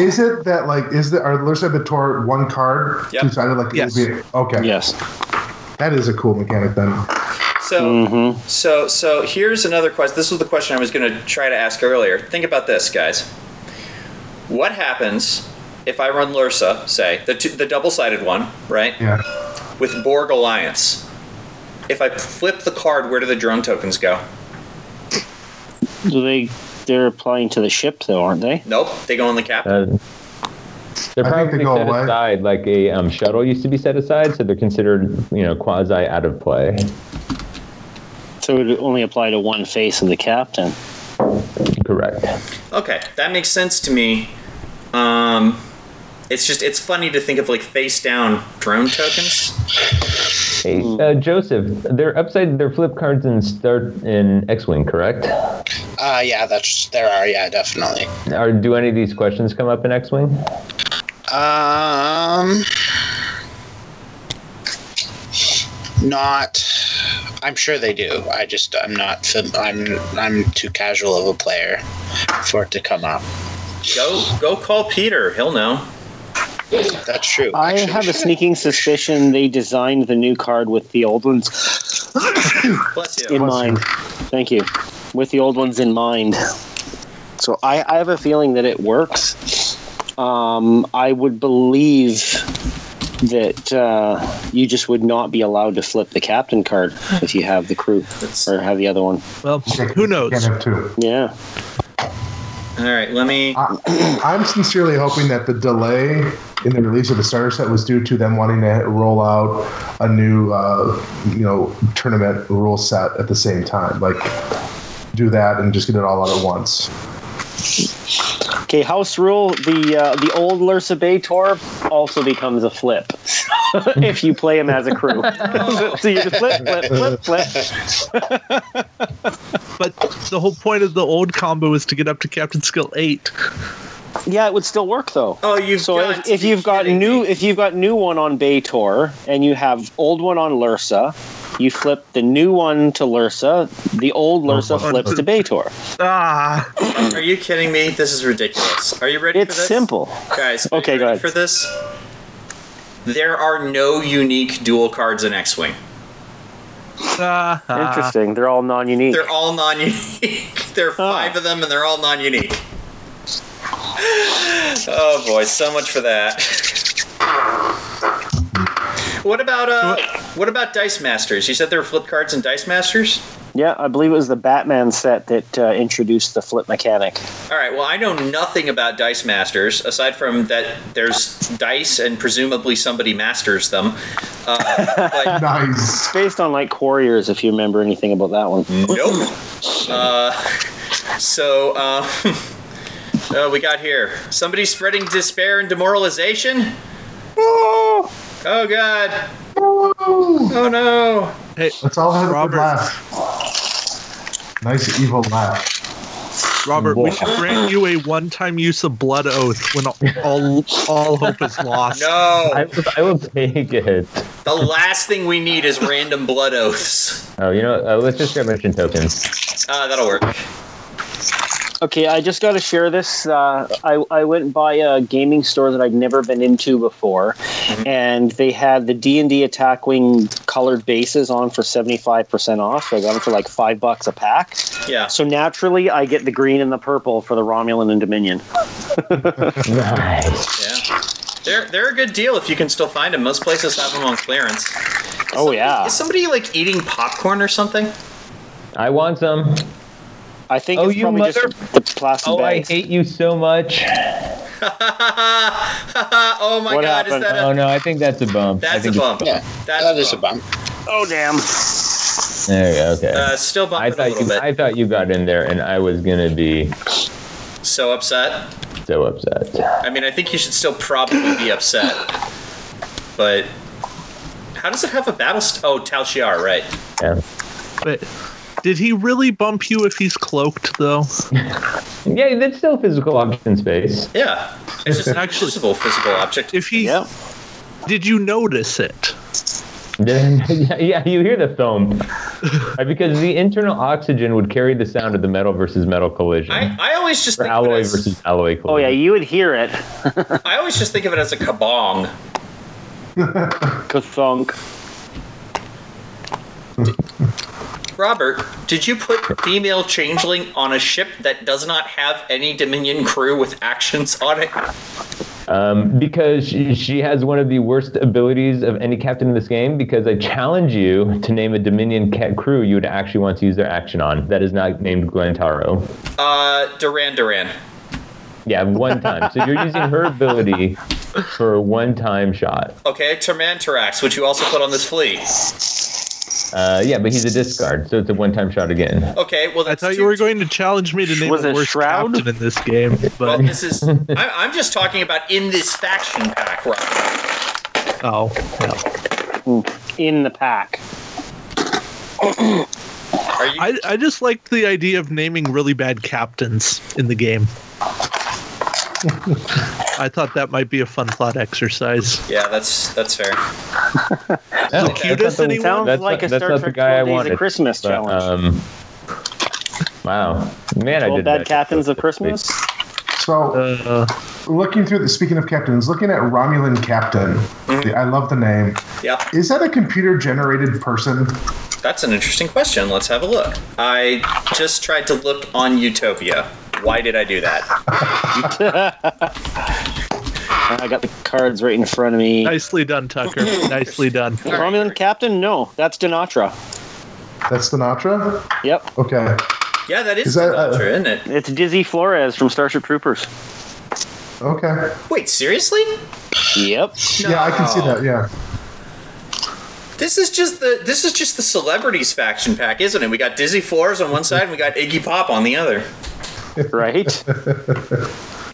Speaker 5: is it that like is the are Lursa and B'Etor one card
Speaker 2: Yep.
Speaker 5: two sided like it
Speaker 3: Yes.
Speaker 5: would be? Okay,
Speaker 4: yes.
Speaker 5: That is a cool mechanic then.
Speaker 2: So,
Speaker 4: hmm
Speaker 2: so, so here's another question. This was the question I was going to try to ask earlier. Think about this, guys. What happens if I run Lursa, say the two, the double-sided one, right,
Speaker 5: Yeah.
Speaker 2: with Borg Alliance? If I flip the card, where do the drone tokens go?
Speaker 4: Do they? They're applying to the ship, though, aren't they?
Speaker 2: Nope, they go on the captain.
Speaker 6: Uh, they're
Speaker 5: I think they
Speaker 6: probably
Speaker 5: go
Speaker 6: set
Speaker 5: away.
Speaker 6: aside like a um, shuttle used to be set aside, so they're considered, you know, quasi out of play.
Speaker 4: So it would only apply to one face of the captain.
Speaker 6: Correct.
Speaker 2: Okay, that makes sense to me. Um, it's just it's funny to think of like face down drone tokens.
Speaker 6: Hey, uh, Joseph, they're upside, they're flip cards in start in X-wing, correct?
Speaker 7: Uh, yeah, that's there are. Yeah, definitely.
Speaker 6: Are do any of these questions come up in X-wing?
Speaker 7: Um, not. I'm sure they do. I just I'm not. I'm I'm too casual of a player for it to come up.
Speaker 2: Go go call Peter. He'll know.
Speaker 7: That's true.
Speaker 4: I
Speaker 7: actually.
Speaker 4: have a sneaking suspicion they designed the new card with the old ones
Speaker 2: Bless you.
Speaker 4: in mind. Thank you. With the old ones in mind. So I, I have a feeling that it works. Um, I would believe that uh, you just would not be allowed to flip the captain card if you have the crew
Speaker 2: That's-
Speaker 4: or have the other one.
Speaker 3: Well, who knows?
Speaker 5: Can't have two.
Speaker 4: Yeah.
Speaker 2: All right, let me.
Speaker 5: I, I'm sincerely hoping that the delay in the release of the starter set was due to them wanting to roll out a new, uh, you know, tournament rule set at the same time. Like, do that and just get it all out at once.
Speaker 4: Okay, house rule: the uh, the old Lursa B'Etor also becomes a flip if you play him as a crew. so you just flip, flip, flip, flip.
Speaker 3: But the whole point of the old combo is to get up to Captain Skill eight.
Speaker 4: Yeah, it would still work though.
Speaker 2: Oh, you've
Speaker 4: so
Speaker 2: got
Speaker 4: if, if you've got new
Speaker 2: me.
Speaker 4: if you've got new one on B'Etor and you have old one on Lursa, you flip the new one to Lursa. The old Lursa flips to B'Etor.
Speaker 3: Ah,
Speaker 2: Are you kidding me? This is ridiculous. Are you ready
Speaker 4: It's
Speaker 2: for this?
Speaker 4: simple.
Speaker 2: Guys, are
Speaker 4: Okay,
Speaker 2: you
Speaker 4: go
Speaker 2: ready
Speaker 4: ahead.
Speaker 2: for this? There are no unique dual cards in X-Wing.
Speaker 3: ah, ah.
Speaker 4: Interesting. They're all non-unique.
Speaker 2: They're all non-unique. there are five of them, and they're all non-unique. Oh boy, so much for that. What about uh? What about Dice Masters? You said there were flip cards and Dice Masters.
Speaker 4: Yeah, I believe it was the Batman set that uh, introduced the flip mechanic.
Speaker 2: All right. Well, I know nothing about Dice Masters aside from that there's dice and presumably somebody masters them. Uh, but
Speaker 5: Nice.
Speaker 4: It's based on like Warriors, if you remember anything about that one.
Speaker 2: nope. Uh, so uh, uh, we got here somebody spreading despair and demoralization. Oh Oh god. Oh no.
Speaker 3: Hey,
Speaker 5: Let's all have a good laugh. Nice evil laugh.
Speaker 3: Robert, we should grant you a one-time use of blood oath when all all, all hope is lost.
Speaker 2: No.
Speaker 6: I, will- I will take it.
Speaker 2: The last thing we need is random blood oaths.
Speaker 6: Oh, you know, uh, let's just get mission tokens.
Speaker 2: Uh, that'll work.
Speaker 4: Okay, I just got to share this. Uh, I, I went by a gaming store that I'd never been into before, and they had the D and D Attack Wing colored bases on for seventy five percent off. So I got them for like five bucks a pack.
Speaker 2: Yeah.
Speaker 4: So naturally, I get the green and the purple for the Romulan and Dominion.
Speaker 6: Nice.
Speaker 2: Yeah. They're they're a good deal if you can still find them. Most places have them on clearance.
Speaker 4: Oh yeah,
Speaker 2: Is somebody like eating popcorn or something?
Speaker 6: I want some.
Speaker 4: I think
Speaker 6: Oh,
Speaker 4: it's
Speaker 6: you
Speaker 4: probably
Speaker 6: mother-
Speaker 4: just the plastic
Speaker 6: Oh, I hate you so much.
Speaker 2: oh my
Speaker 4: What
Speaker 2: god,
Speaker 4: happened?
Speaker 2: is that a
Speaker 6: Oh no, I think that's a bump.
Speaker 2: That's a
Speaker 6: think it's-
Speaker 2: bump.
Speaker 7: Yeah,
Speaker 2: That's
Speaker 7: that is a bump.
Speaker 4: oh damn!
Speaker 6: There you go. Okay.
Speaker 2: Uh, still
Speaker 6: I
Speaker 2: bumping a
Speaker 6: thought
Speaker 2: little
Speaker 6: you.
Speaker 2: bit.
Speaker 6: I thought you got in there, and I was gonna be
Speaker 2: so upset.
Speaker 6: so upset.
Speaker 2: I mean, I think you should still probably be upset. But how does it have a battle? St- oh, Tal Shiar, right?
Speaker 6: Yeah.
Speaker 3: But did he really bump you if he's cloaked, though?
Speaker 6: Yeah, that's still physical object in space.
Speaker 2: Yeah. It's just an
Speaker 3: Actually-
Speaker 2: invisible physical object.
Speaker 3: If he
Speaker 4: Yeah.
Speaker 3: did, you notice it?
Speaker 6: Yeah, yeah, you hear the thump. Because the internal oxygen would carry the sound of the metal versus metal collision.
Speaker 2: I, I always just
Speaker 6: or
Speaker 2: think of it
Speaker 6: alloy
Speaker 2: as,
Speaker 6: versus alloy collision.
Speaker 4: Oh yeah, you would hear it.
Speaker 2: I always just think of it as a kabong.
Speaker 4: Kathunk.
Speaker 2: Robert, did you put female changeling on a ship that does not have any Dominion crew with actions on it?
Speaker 6: Um, because she, she has one of the worst abilities of any captain in this game. Because I challenge you to name a Dominion cat crew you would actually want to use their action on. That is not named Glantaro.
Speaker 2: Uh, Duran Duran.
Speaker 6: Yeah, one time. so you're using her ability for a one-time shot.
Speaker 2: Okay, Termantarax, which you also put on this fleet.
Speaker 6: Uh, yeah, but he's a discard, so it's a one-time shot again.
Speaker 2: Okay, well
Speaker 3: I
Speaker 2: that's
Speaker 3: thought
Speaker 2: two-
Speaker 3: you were going to challenge me to name
Speaker 4: Was
Speaker 3: the
Speaker 4: it
Speaker 3: worst
Speaker 4: Shroud?
Speaker 3: captain in this game,
Speaker 2: Well,
Speaker 3: but
Speaker 2: this is. I'm, I'm just talking about in this faction pack, Robert.
Speaker 3: oh, yeah.
Speaker 4: in the pack.
Speaker 2: Are you?
Speaker 3: I I just like the idea of naming really bad captains in the game. I thought that might be a fun thought exercise.
Speaker 2: yeah, that's that's fair.
Speaker 6: Oh, that's
Speaker 3: cutest
Speaker 6: not the-
Speaker 3: anyone?
Speaker 4: Sounds
Speaker 6: That's
Speaker 4: like a
Speaker 6: that's
Speaker 4: Star
Speaker 6: not the
Speaker 4: Trek
Speaker 6: guy I
Speaker 4: 12 Days
Speaker 6: wanted,
Speaker 4: of Christmas
Speaker 6: But,
Speaker 4: challenge.
Speaker 6: um, wow, man, I
Speaker 4: 12
Speaker 6: did
Speaker 4: Bad. Captains of Christmas.
Speaker 5: So,
Speaker 3: Uh,
Speaker 5: looking through the speaking of captains, looking at Romulan Captain, the- I love the name.
Speaker 2: Yeah,
Speaker 5: Is that a computer generated person?
Speaker 2: that's an interesting question. Let's have a look. I just tried to look on Utopia. Why did I do that?
Speaker 4: I got the cards right in front of me.
Speaker 3: nicely done, Tucker. nicely done.
Speaker 4: Romulan Captain? No, that's Denatra.
Speaker 5: That's Sinatra?
Speaker 4: Yep,
Speaker 5: Okay.
Speaker 2: Yeah, that is,
Speaker 5: Is that, uh,
Speaker 2: Sinatra, isn't it?
Speaker 4: it's Dizzy Flores from Starship Troopers.
Speaker 5: Okay.
Speaker 2: Wait, seriously?
Speaker 4: Yep.
Speaker 5: Yeah, I can see that. Yeah.
Speaker 2: This is just the this is just the celebrities faction pack, isn't it? We got Dizzy Flores on one side, and we got Iggy Pop on the other,
Speaker 4: Right?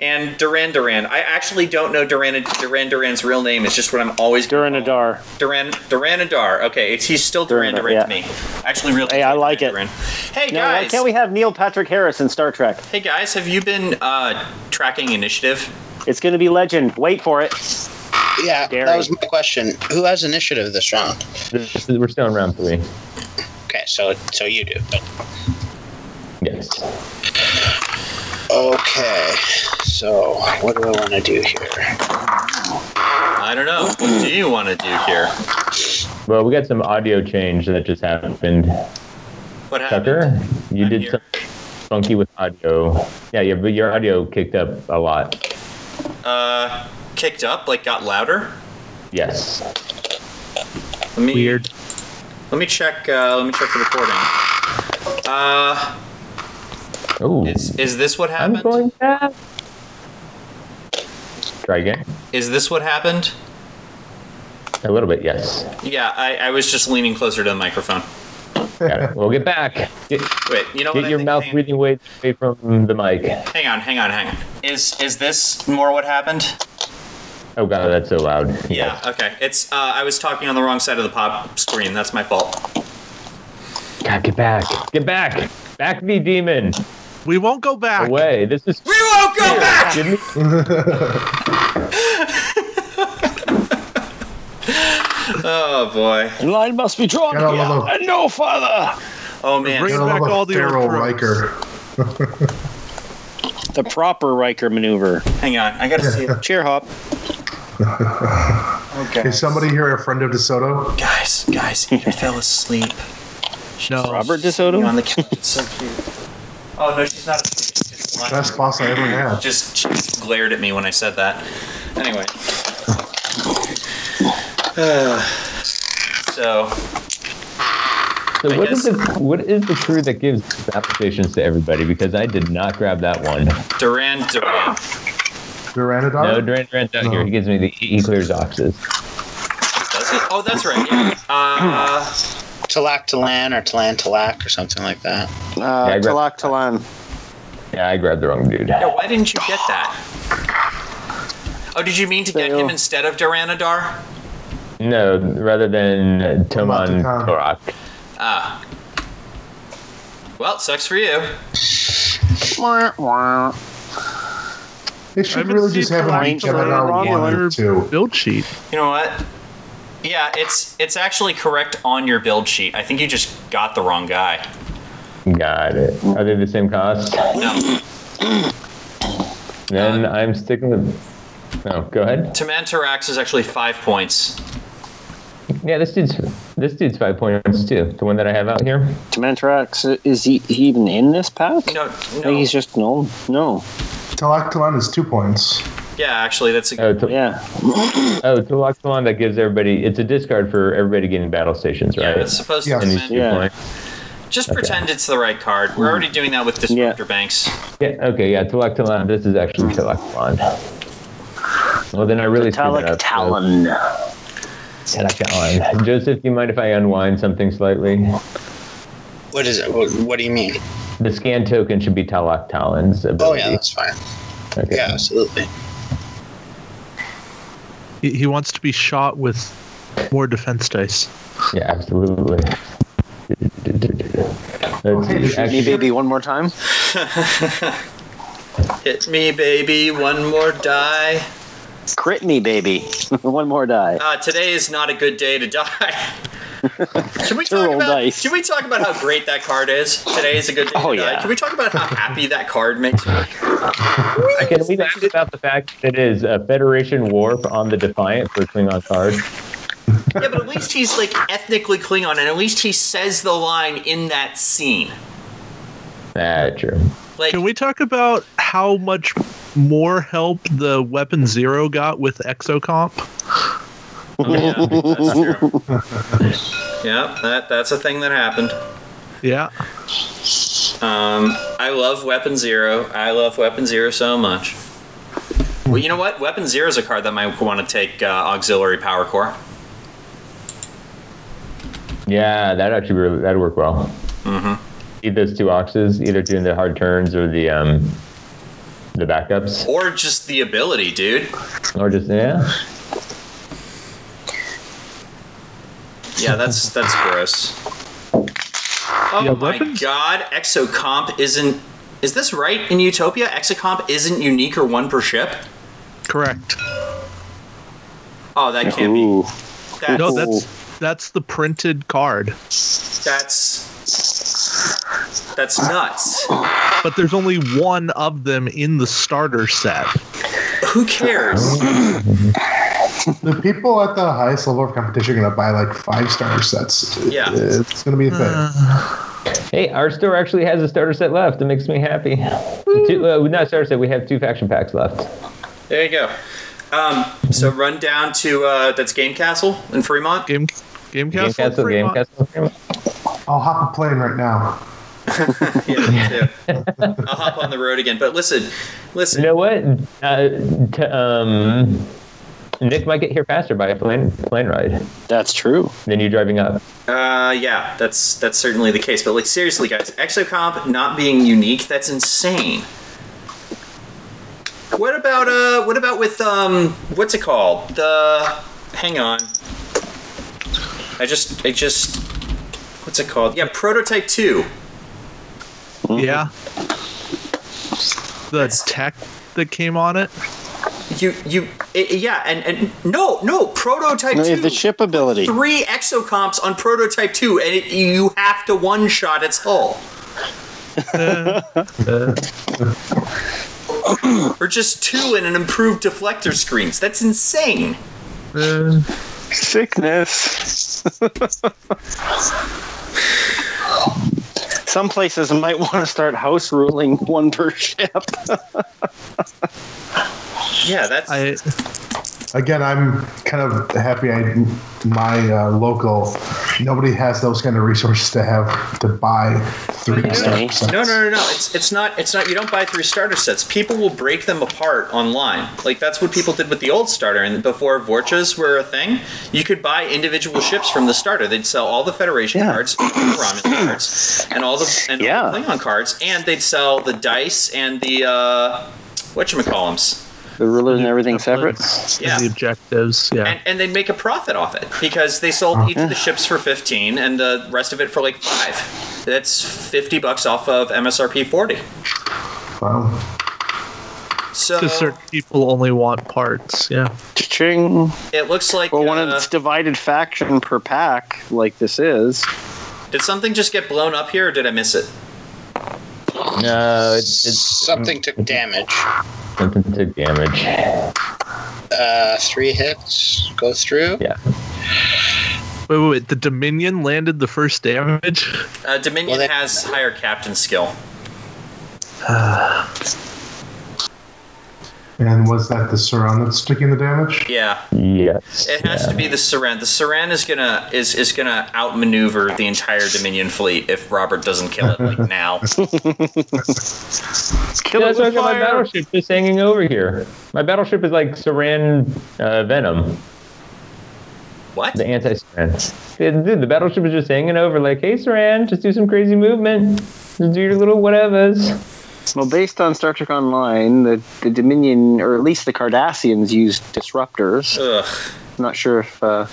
Speaker 2: and Duran Duran. I actually don't know Duran Duran Duran's real name. It's just what I'm always
Speaker 4: Duran Adar.
Speaker 2: Duran Duran Adar. Okay, it's he's still Duran
Speaker 4: Duran,
Speaker 2: Duran
Speaker 4: yeah.
Speaker 2: to me. Actually, really.
Speaker 4: Hey, I like
Speaker 2: Duran
Speaker 4: it.
Speaker 2: Duran. Hey
Speaker 4: Now, why
Speaker 2: guys.
Speaker 4: can't we have Neil Patrick Harris in Star Trek?
Speaker 2: Hey guys, have you been uh, tracking initiative?
Speaker 4: It's going to be legend. Wait for it.
Speaker 7: Yeah,
Speaker 4: Gary.
Speaker 7: that was my question. Who has initiative this round?
Speaker 6: This We're still in round three.
Speaker 7: Okay, so so you do. But
Speaker 6: Yes.
Speaker 7: Okay, so what do I want to do here?
Speaker 2: I don't know. What do you want to do here?
Speaker 6: Well, we got some audio change that just happened.
Speaker 2: What happened?
Speaker 6: Tucker, you
Speaker 2: I'm
Speaker 6: did
Speaker 2: here.
Speaker 6: something funky with audio. Yeah, yeah, but your audio kicked up a lot.
Speaker 2: Uh, kicked up, like got louder.
Speaker 6: Yes.
Speaker 2: Let me
Speaker 3: Weird.
Speaker 2: Let me check. Uh, let me check the recording. Uh,
Speaker 6: Oh,
Speaker 2: is is this what happened?
Speaker 6: I'm
Speaker 2: happened?
Speaker 6: going back. Try again.
Speaker 2: Is this what happened?
Speaker 6: A little bit, yes.
Speaker 2: Yeah, I, I was just leaning closer to the microphone.
Speaker 6: Got it. We'll get back. Get,
Speaker 2: Wait, you know
Speaker 6: get
Speaker 2: I
Speaker 6: your mouth
Speaker 2: hang,
Speaker 6: breathing away, away from the mic.
Speaker 2: hang on, hang on, hang on. Is is this more what happened?
Speaker 6: Oh god, that's so loud.
Speaker 2: Yeah. Okay. It's. Uh, I was talking on the wrong side of the pop screen. That's my fault.
Speaker 6: God, get back. Get back. Back me, demon.
Speaker 3: We won't go back.
Speaker 6: Away. This is.
Speaker 2: We won't go back.
Speaker 6: Give me.
Speaker 2: Oh boy.
Speaker 4: The line must be drawn
Speaker 5: Gotta
Speaker 4: here,
Speaker 5: a-
Speaker 4: and no further.
Speaker 2: Oh man.
Speaker 3: Bring- back
Speaker 5: love
Speaker 3: all the
Speaker 5: Pharaoh
Speaker 3: old
Speaker 5: Riker.
Speaker 4: The proper Riker maneuver.
Speaker 2: Hang on. I gotta see. it.
Speaker 4: Cheer hop.
Speaker 2: Oh, okay.
Speaker 5: Is somebody here a friend of DeSoto?
Speaker 2: Guys, guys, Eda fell asleep.
Speaker 3: No.
Speaker 4: Robert
Speaker 2: Sitting on the couch. It's so cute. Oh no, she's not asleep. She's just.
Speaker 5: Best boss I ever had.
Speaker 2: just she just glared at me when I said that. Anyway. so
Speaker 6: So
Speaker 2: I
Speaker 6: what is
Speaker 2: guess-
Speaker 6: the what is the crew that gives applications to everybody? Because I did not grab that one.
Speaker 2: Duran Duran.
Speaker 5: Durandadar?
Speaker 6: No, Duran Duran's out here. He gives me the he clears oxes.
Speaker 2: Does he? Oh, that's right. Yeah. Uh,
Speaker 7: Talak Talan or Talan Talak or something like that.
Speaker 4: Uh,
Speaker 6: I grabbed-
Speaker 4: Talak Talan.
Speaker 6: Yeah, I grabbed the wrong dude.
Speaker 2: yeah. Why didn't you get that? Oh, did you mean to get him instead of Duranadar?
Speaker 6: No, rather than Toman
Speaker 5: Toman.
Speaker 6: Torak.
Speaker 2: Ah. Well, sucks for you.
Speaker 4: Wah, wah.
Speaker 5: They should really just have him
Speaker 3: Kalani
Speaker 5: on
Speaker 3: Kalani
Speaker 5: Gemini
Speaker 4: on
Speaker 5: 1
Speaker 3: your
Speaker 5: or 2.
Speaker 3: build sheet.
Speaker 2: You know what? Yeah, it's it's actually correct on your build sheet. I think you just got the wrong guy.
Speaker 6: Got it. Are they the same cost?
Speaker 2: No.
Speaker 6: Then
Speaker 2: Uh,
Speaker 6: I'm sticking with. Oh, go ahead.
Speaker 2: Toman'torax is actually five points.
Speaker 6: Yeah, this dude's this dude's five points too. The one that I have out here.
Speaker 4: Dementrax, is he, he even in this pack?
Speaker 2: No, no.
Speaker 4: he's just no. No.
Speaker 5: Talak Talan is 2 points.
Speaker 2: Yeah, actually, that's a
Speaker 6: Oh, to,
Speaker 4: Yeah.
Speaker 6: oh, Tuloxalon that gives everybody. It's a discard for everybody getting battle stations,
Speaker 2: yeah.
Speaker 6: right?
Speaker 2: It's supposed
Speaker 5: Yeah.
Speaker 2: to. be
Speaker 6: these two
Speaker 4: Yeah.
Speaker 6: points.
Speaker 2: Just pretend it's the right card. We're already doing that with Disruptor Banks.
Speaker 6: Yeah. Okay. Yeah. Talon. This is actually Tuloxalon. Well, then I really screwed it
Speaker 4: Talak
Speaker 6: so-
Speaker 4: Talon.
Speaker 6: Tuloxalon. Joseph, do you mind if I unwind something slightly?
Speaker 7: What is it? What, what do you mean?
Speaker 6: The scan token should be Talok Talon's ability.
Speaker 7: Oh yeah, that's fine.
Speaker 6: Okay.
Speaker 7: Yeah, absolutely.
Speaker 3: He, he wants to be shot with more defense dice.
Speaker 6: Yeah, absolutely. Let's
Speaker 5: hey,
Speaker 6: see,
Speaker 5: did you-
Speaker 6: actually-
Speaker 4: Me baby one more time.
Speaker 2: Hit me, baby, one more die.
Speaker 4: Crit me baby. one more die.
Speaker 2: Uh, today is not a good day to die. Can we talk about?
Speaker 4: dice.
Speaker 2: Can we talk about how great that card is? Today is a good day
Speaker 4: Oh,
Speaker 2: to die.
Speaker 4: yeah.
Speaker 2: Can we talk about how happy that card makes me?
Speaker 6: Can we talk about the fact that it is a Federation Warp on the Defiant for Klingon card?
Speaker 2: Yeah, but at least he's like ethnically Klingon, and at least he says the line in that scene.
Speaker 6: Ah, true.
Speaker 2: Like,
Speaker 3: Can we talk about how much more help the Weapon Zero got with Exocomp?
Speaker 2: Yeah, that's true. yeah, that that's a thing that happened.
Speaker 3: Yeah.
Speaker 2: Um, I love Weapon Zero. I love Weapon Zero so much. Well, you know what? Weapon Zero is a card that might want to take uh, Auxiliary Power Core.
Speaker 6: Yeah, that actually really, that'd work well. Mm-hmm. Eat those two oxes, either doing the hard turns or the um, the backups,
Speaker 2: Or just the ability, dude.
Speaker 6: or just yeah.
Speaker 2: Yeah, that's that's gross. Oh
Speaker 3: Yeah,
Speaker 2: my
Speaker 3: weapons-
Speaker 2: god, Exocomp isn't. Is this right in Utopia? Exocomp isn't unique or one per ship?
Speaker 3: Correct.
Speaker 2: Oh, that can't be. That's,
Speaker 3: No, that's that's the printed card.
Speaker 2: that's that's nuts.
Speaker 3: But there's only one of them in the starter set.
Speaker 2: Who cares?
Speaker 5: The people at the highest level of competition are going to buy like five starter sets.
Speaker 2: Yeah.
Speaker 5: It's going to be a thing.
Speaker 6: Hey, our store actually has a starter set left. It makes me happy. Two, uh, not starter set. We have two faction packs left.
Speaker 2: There you go. Um, so run down to uh, that's Game Castle in Fremont.
Speaker 3: Game Game
Speaker 6: Game
Speaker 3: Castle.
Speaker 6: Castle, Game
Speaker 3: Fremont?
Speaker 6: Castle. Fremont.
Speaker 5: I'll hop a plane right now.
Speaker 2: Yeah, me too. I'll hop on the road again. But listen, listen.
Speaker 6: You know what? Uh, t- um, Nick might get here faster by a plane plane ride
Speaker 4: That's true.
Speaker 6: than you driving up.
Speaker 2: Uh, yeah, that's that's certainly the case. But like seriously, guys, Exocomp not being unique, that's insane. What about uh? What about with um? What's it called? The hang on. I just I just what's it called? Yeah, Prototype Two.
Speaker 3: Yeah. The tech that came on it.
Speaker 2: You you i yeah and and no no Prototype
Speaker 4: No,
Speaker 2: Two.
Speaker 4: The ship ability.
Speaker 2: Three exocomps on Prototype Two, and it, you have to one shot its hull. or just two and an improved deflector screens. That's insane.
Speaker 3: Uh,
Speaker 4: Sickness. Some places might want to start house ruling one per ship.
Speaker 2: Yeah, that's
Speaker 3: I
Speaker 5: Again, I'm kind of happy. I my uh, local nobody has those kind of resources to have to buy three
Speaker 2: You
Speaker 5: starter
Speaker 2: no,
Speaker 5: sets.
Speaker 2: no, no, no. It's it's not. It's not. You don't buy three starter sets. People will break them apart online. Like that's what people did with the old starter. And before Vorchas were a thing, you could buy individual ships from the starter. They'd sell all the Federation
Speaker 4: Yeah.
Speaker 2: cards, all the cards, and all the and
Speaker 4: Yeah.
Speaker 2: all the Klingon cards, and they'd sell the dice and the uh, whatchamacallums.
Speaker 4: The rulers and everything separate.
Speaker 2: Yeah.
Speaker 3: the objectives. Yeah.
Speaker 2: And, and they'd make a profit off it because they sold each of the ships for 15 and the rest of it for like 5. That's 50 bucks off of MSRP 40.
Speaker 5: Wow.
Speaker 2: So
Speaker 3: Because certain people only want parts. Yeah.
Speaker 4: Ching.
Speaker 2: it looks like
Speaker 4: Well, when
Speaker 2: uh,
Speaker 4: it's divided faction per pack, like this is,
Speaker 2: did something just get blown up here or did I miss it?
Speaker 6: No, it's, it's
Speaker 7: Something took damage.
Speaker 6: something to damage.
Speaker 7: Uh, three hits go through.
Speaker 6: Yeah.
Speaker 3: Wait, wait, wait. The Dominion landed the first damage.
Speaker 2: Uh, Dominion
Speaker 7: Well, they-
Speaker 2: has higher captain skill.
Speaker 5: And was that the Saran that's taking the damage?
Speaker 2: Yeah.
Speaker 6: Yes.
Speaker 2: It has to be the Saran. The Saran is gonna is is gonna outmaneuver the entire Dominion fleet if Robert doesn't kill it like now.
Speaker 4: kill
Speaker 6: Yeah,
Speaker 4: it
Speaker 6: that's why
Speaker 4: with
Speaker 6: got my battleship just hanging over here. My battleship is like Saran uh, Venom,
Speaker 2: What?
Speaker 6: the anti-Saran. Dude, the battleship is just hanging over, like, hey Saran, just do some crazy movement. Just do your little whatevers.
Speaker 4: Well, based on Star Trek Online, the, the Dominion, or at least the Cardassians, used disruptors.
Speaker 2: Ugh.
Speaker 4: I'm not sure if uh,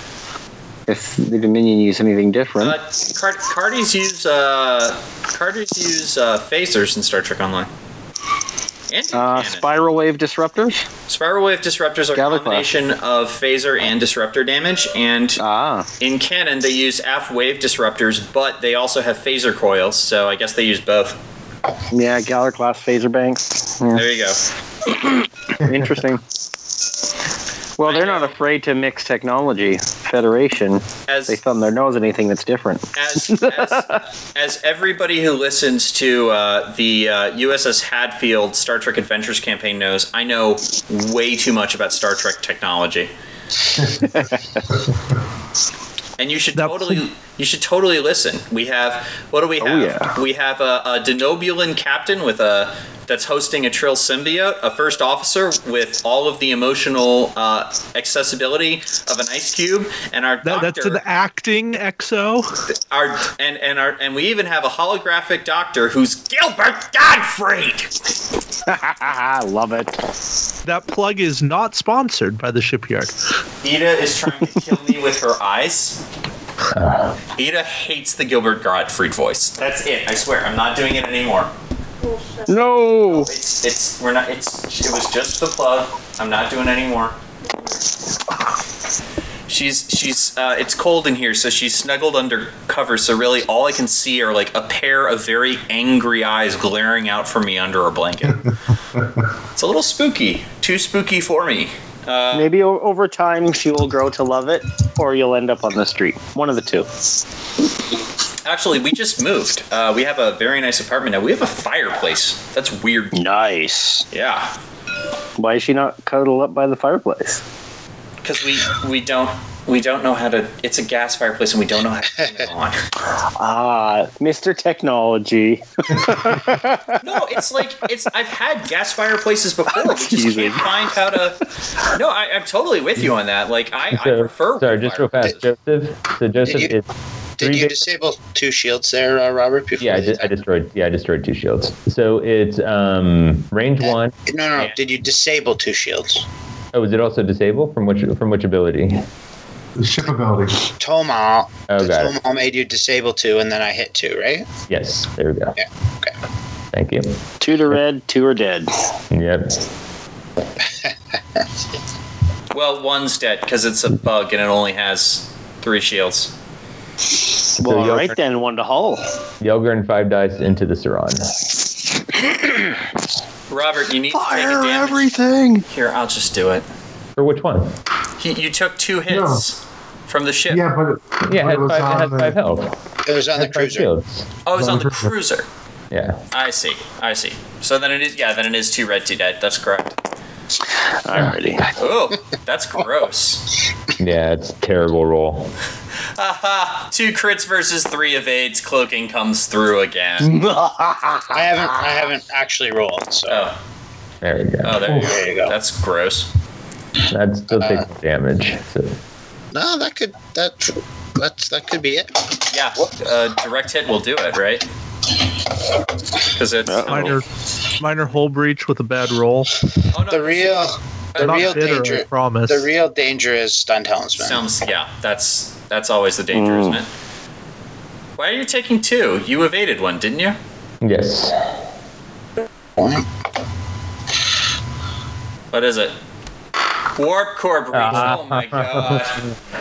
Speaker 4: if the Dominion use anything different.
Speaker 2: Uh, Card- Cardies use uh, Cardies use uh, phasers in Star Trek Online. And
Speaker 4: Uh, spiral wave disruptors.
Speaker 2: Spiral wave disruptors are a combination of phaser and disruptor damage, and
Speaker 4: Ah,
Speaker 2: in canon they use F wave disruptors, but they also have phaser coils, so I guess they use both.
Speaker 4: Yeah, Galor class phaser banks. Yeah,
Speaker 2: There you go.
Speaker 4: interesting. Well, they're not afraid to mix technology. Federation,
Speaker 2: As
Speaker 4: they thumb their nose at anything that's different.
Speaker 2: as, as, as everybody who listens to uh, the uh, USS Hadfield Star Trek Adventures campaign knows, I know way too much about Star Trek technology. and you should totally you should totally listen. We have what do we oh, have?
Speaker 4: yeah.
Speaker 2: We have a, a Denobulan captain with a that's hosting a Trill symbiote, a first officer with all of the emotional uh, accessibility of an ice cube, and our
Speaker 3: That,
Speaker 2: doctor
Speaker 3: that's an acting XO.
Speaker 2: our and and our and we even have a holographic doctor who's Gilbert Gottfried.
Speaker 4: I love it.
Speaker 3: That plug is not sponsored by the shipyard.
Speaker 2: Ida is trying to kill me with her eyes. Ida hates the Gilbert Gottfried voice. That's it. I swear. I'm not doing it anymore.
Speaker 4: No.
Speaker 2: It's it's we're not. It's it was just the plug. I'm not doing it anymore. She's she's uh, it's cold in here, so she's snuggled under cover. So really, all I can see are like a pair of very angry eyes glaring out from me under a blanket. it's a little spooky, too spooky for me.
Speaker 4: Maybe o- over time she will grow to love it, or you'll end up on the street. One of the two.
Speaker 2: Actually, we just moved. Uh, we have a very nice apartment now. We have a fireplace. That's weird.
Speaker 4: Nice.
Speaker 2: Yeah,
Speaker 4: Why is she not cuddled up by the fireplace?
Speaker 2: because we we don't we don't know how to. It's a gas fireplace, and we don't know how to turn it on.
Speaker 4: Ah, Mr. Technology.
Speaker 2: No, it's like it's. I've had gas fireplaces before. We just can't find how to. No, I, I'm totally with you on that. Like I, I prefer.
Speaker 6: sorry, just real fast, Joseph. So Joseph,
Speaker 7: Did
Speaker 6: it's
Speaker 7: Did you disable two shields there, uh, Robert? Before
Speaker 6: Yeah, I,
Speaker 7: you
Speaker 6: I destroyed. Yeah, I destroyed two shields. So it's um range
Speaker 7: Uh,
Speaker 6: one.
Speaker 7: No, no, no.
Speaker 6: Yeah.
Speaker 7: Did you disable two shields?
Speaker 6: Oh, is it also disabled from which from which ability?
Speaker 5: The ship ability.
Speaker 7: Toma.
Speaker 6: Oh,
Speaker 7: the
Speaker 6: got it.
Speaker 7: Toma made you disable two, and then I hit two, right?
Speaker 6: Yes, there we go.
Speaker 7: Yeah. Okay.
Speaker 6: Thank you.
Speaker 4: two to red, two are dead.
Speaker 6: Yep.
Speaker 2: Well, one's dead because it's a bug and it only has three shields.
Speaker 4: Well,
Speaker 6: you'll-
Speaker 4: all right then, one to hull.
Speaker 6: Yelger and five dice into the Saran.
Speaker 2: Robert, you need to take a damage.
Speaker 4: everything.
Speaker 2: Here, I'll just do it.
Speaker 6: For which one?
Speaker 2: He, you took two hits from the ship.
Speaker 5: Yeah, but it,
Speaker 6: Yeah,
Speaker 5: but
Speaker 6: it
Speaker 5: it was
Speaker 6: five,
Speaker 5: on
Speaker 6: has
Speaker 5: the-
Speaker 6: five health.
Speaker 7: It was on the
Speaker 6: It has
Speaker 7: cruiser.
Speaker 2: Oh, it was on the
Speaker 5: on the cruiser.
Speaker 2: cruiser.
Speaker 6: Yeah.
Speaker 2: I see. I see. So then it is. Yeah, then it is two red, two dead. That's correct.
Speaker 4: Alrighty.
Speaker 2: Oh, that's gross.
Speaker 6: Yeah, it's a terrible roll.
Speaker 2: Haha. Two crits versus three evades. Cloaking comes through again.
Speaker 7: I haven't. I haven't actually rolled. So
Speaker 2: Oh,
Speaker 6: There we go.
Speaker 2: oh, there you go.
Speaker 7: there you go.
Speaker 2: That's gross.
Speaker 6: That still
Speaker 7: Uh,
Speaker 6: takes damage. So
Speaker 7: No, that could that that's that could be it.
Speaker 2: Yeah, uh, direct hit will do it, right? Because it's
Speaker 3: Minor, minor hole breach with a bad roll.
Speaker 2: oh no,
Speaker 7: The real the
Speaker 3: Not
Speaker 7: real
Speaker 3: bitter, I
Speaker 7: danger
Speaker 3: promise.
Speaker 7: the real danger is stunned helmsman.
Speaker 2: sounds yeah. That's that's always the danger, isn't it? Why are you taking two? You evaded one, didn't you?
Speaker 6: yes.
Speaker 2: What is it? Warp core breach.
Speaker 6: Ah.
Speaker 2: Oh my god.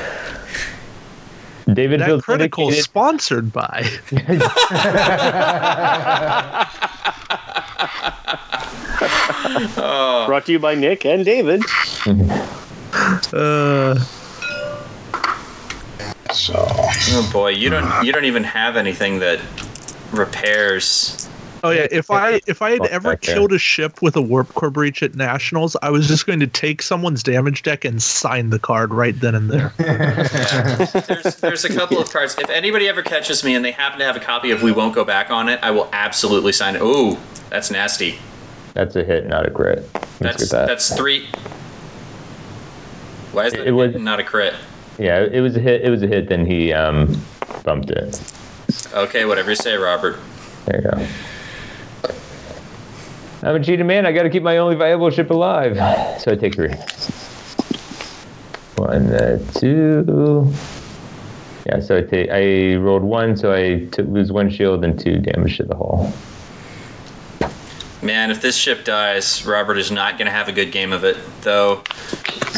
Speaker 6: David
Speaker 3: that
Speaker 6: feels
Speaker 3: critical
Speaker 6: vindicated.
Speaker 3: sponsored by.
Speaker 4: Brought to you by Nick and David.
Speaker 3: Uh,
Speaker 7: So
Speaker 2: Oh boy, you don't you don't even have anything that repairs.
Speaker 3: Oh yeah, if I if I had
Speaker 6: Fuck
Speaker 3: ever
Speaker 6: back there.
Speaker 3: killed a ship with a warp core breach at nationals, I was just going to take someone's damage deck and sign the card right then and there.
Speaker 2: There's there's a couple of cards. If anybody ever catches me and they happen to have a copy of We Won't Go Back on it, I will absolutely sign it. Ooh, that's nasty.
Speaker 6: That's a hit, not a crit. Let's
Speaker 2: That's
Speaker 6: get that.
Speaker 2: that's three. Why is that
Speaker 6: It was-
Speaker 2: not a crit?
Speaker 6: Yeah, it was a hit. It was a hit. Then he um, bumped it.
Speaker 2: Okay, whatever you say, Robert.
Speaker 6: There you go. I'm a cheated man. I got to keep my only viable ship alive. So I take three. One, uh, two. Yeah, so I take. I rolled one, so I took lose one shield and two damage to the hull.
Speaker 2: Man, if this ship dies, Robert is not going to have a good game of it. Though,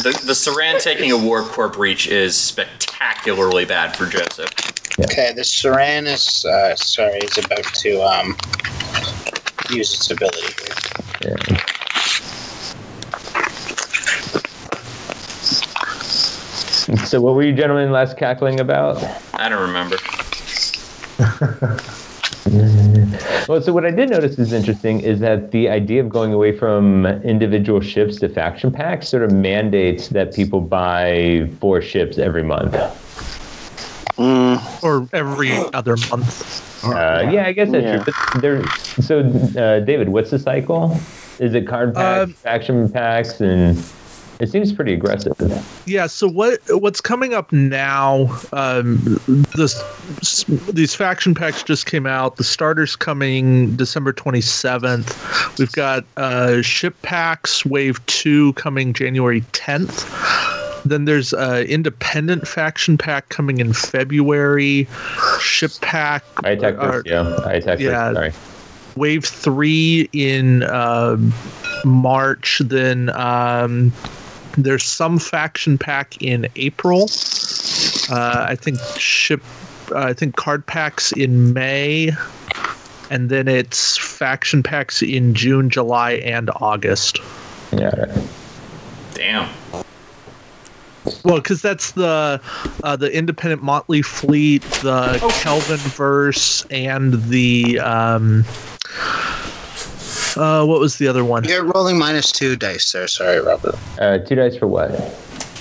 Speaker 2: the the Saran taking a warp core breach is spectacularly bad for Joseph.
Speaker 7: okay, the Saran is uh, sorry is about to um use its ability here.
Speaker 6: Yeah. So what were you gentlemen last cackling about?
Speaker 2: I don't remember.
Speaker 6: Well, so what I did notice is interesting is that the idea of going away from individual ships to faction packs sort of mandates that people buy four ships every month.
Speaker 4: Mm,
Speaker 3: or every other month.
Speaker 6: Uh, yeah, I guess that's
Speaker 4: Yeah.
Speaker 6: true. But there, so uh, David, what's the cycle? Is it card packs,
Speaker 3: Um,
Speaker 6: faction packs, and it seems pretty aggressive.
Speaker 3: Yeah. So what what's coming up now? Um, this these faction packs just came out. The starters coming December twenty seventh. We've got uh, ship packs wave two coming January tenth. Then there's uh, independent faction pack coming in February. Ship pack
Speaker 6: I attack
Speaker 3: uh,
Speaker 6: first, yeah. I attack
Speaker 3: yeah.
Speaker 6: first. Sorry.
Speaker 3: wave three in um March. Then um, there's some faction pack in April. Uh, I think ship. Uh, I think card packs in May, and then it's faction packs in June, July, and August.
Speaker 6: Yeah.
Speaker 2: Damn.
Speaker 3: Well, because that's the uh, the independent Motley Fleet, the Kelvin verse, and the um, uh, what was the other one?
Speaker 7: You're rolling minus two dice there. Sorry, Robert.
Speaker 6: Uh, two dice for what?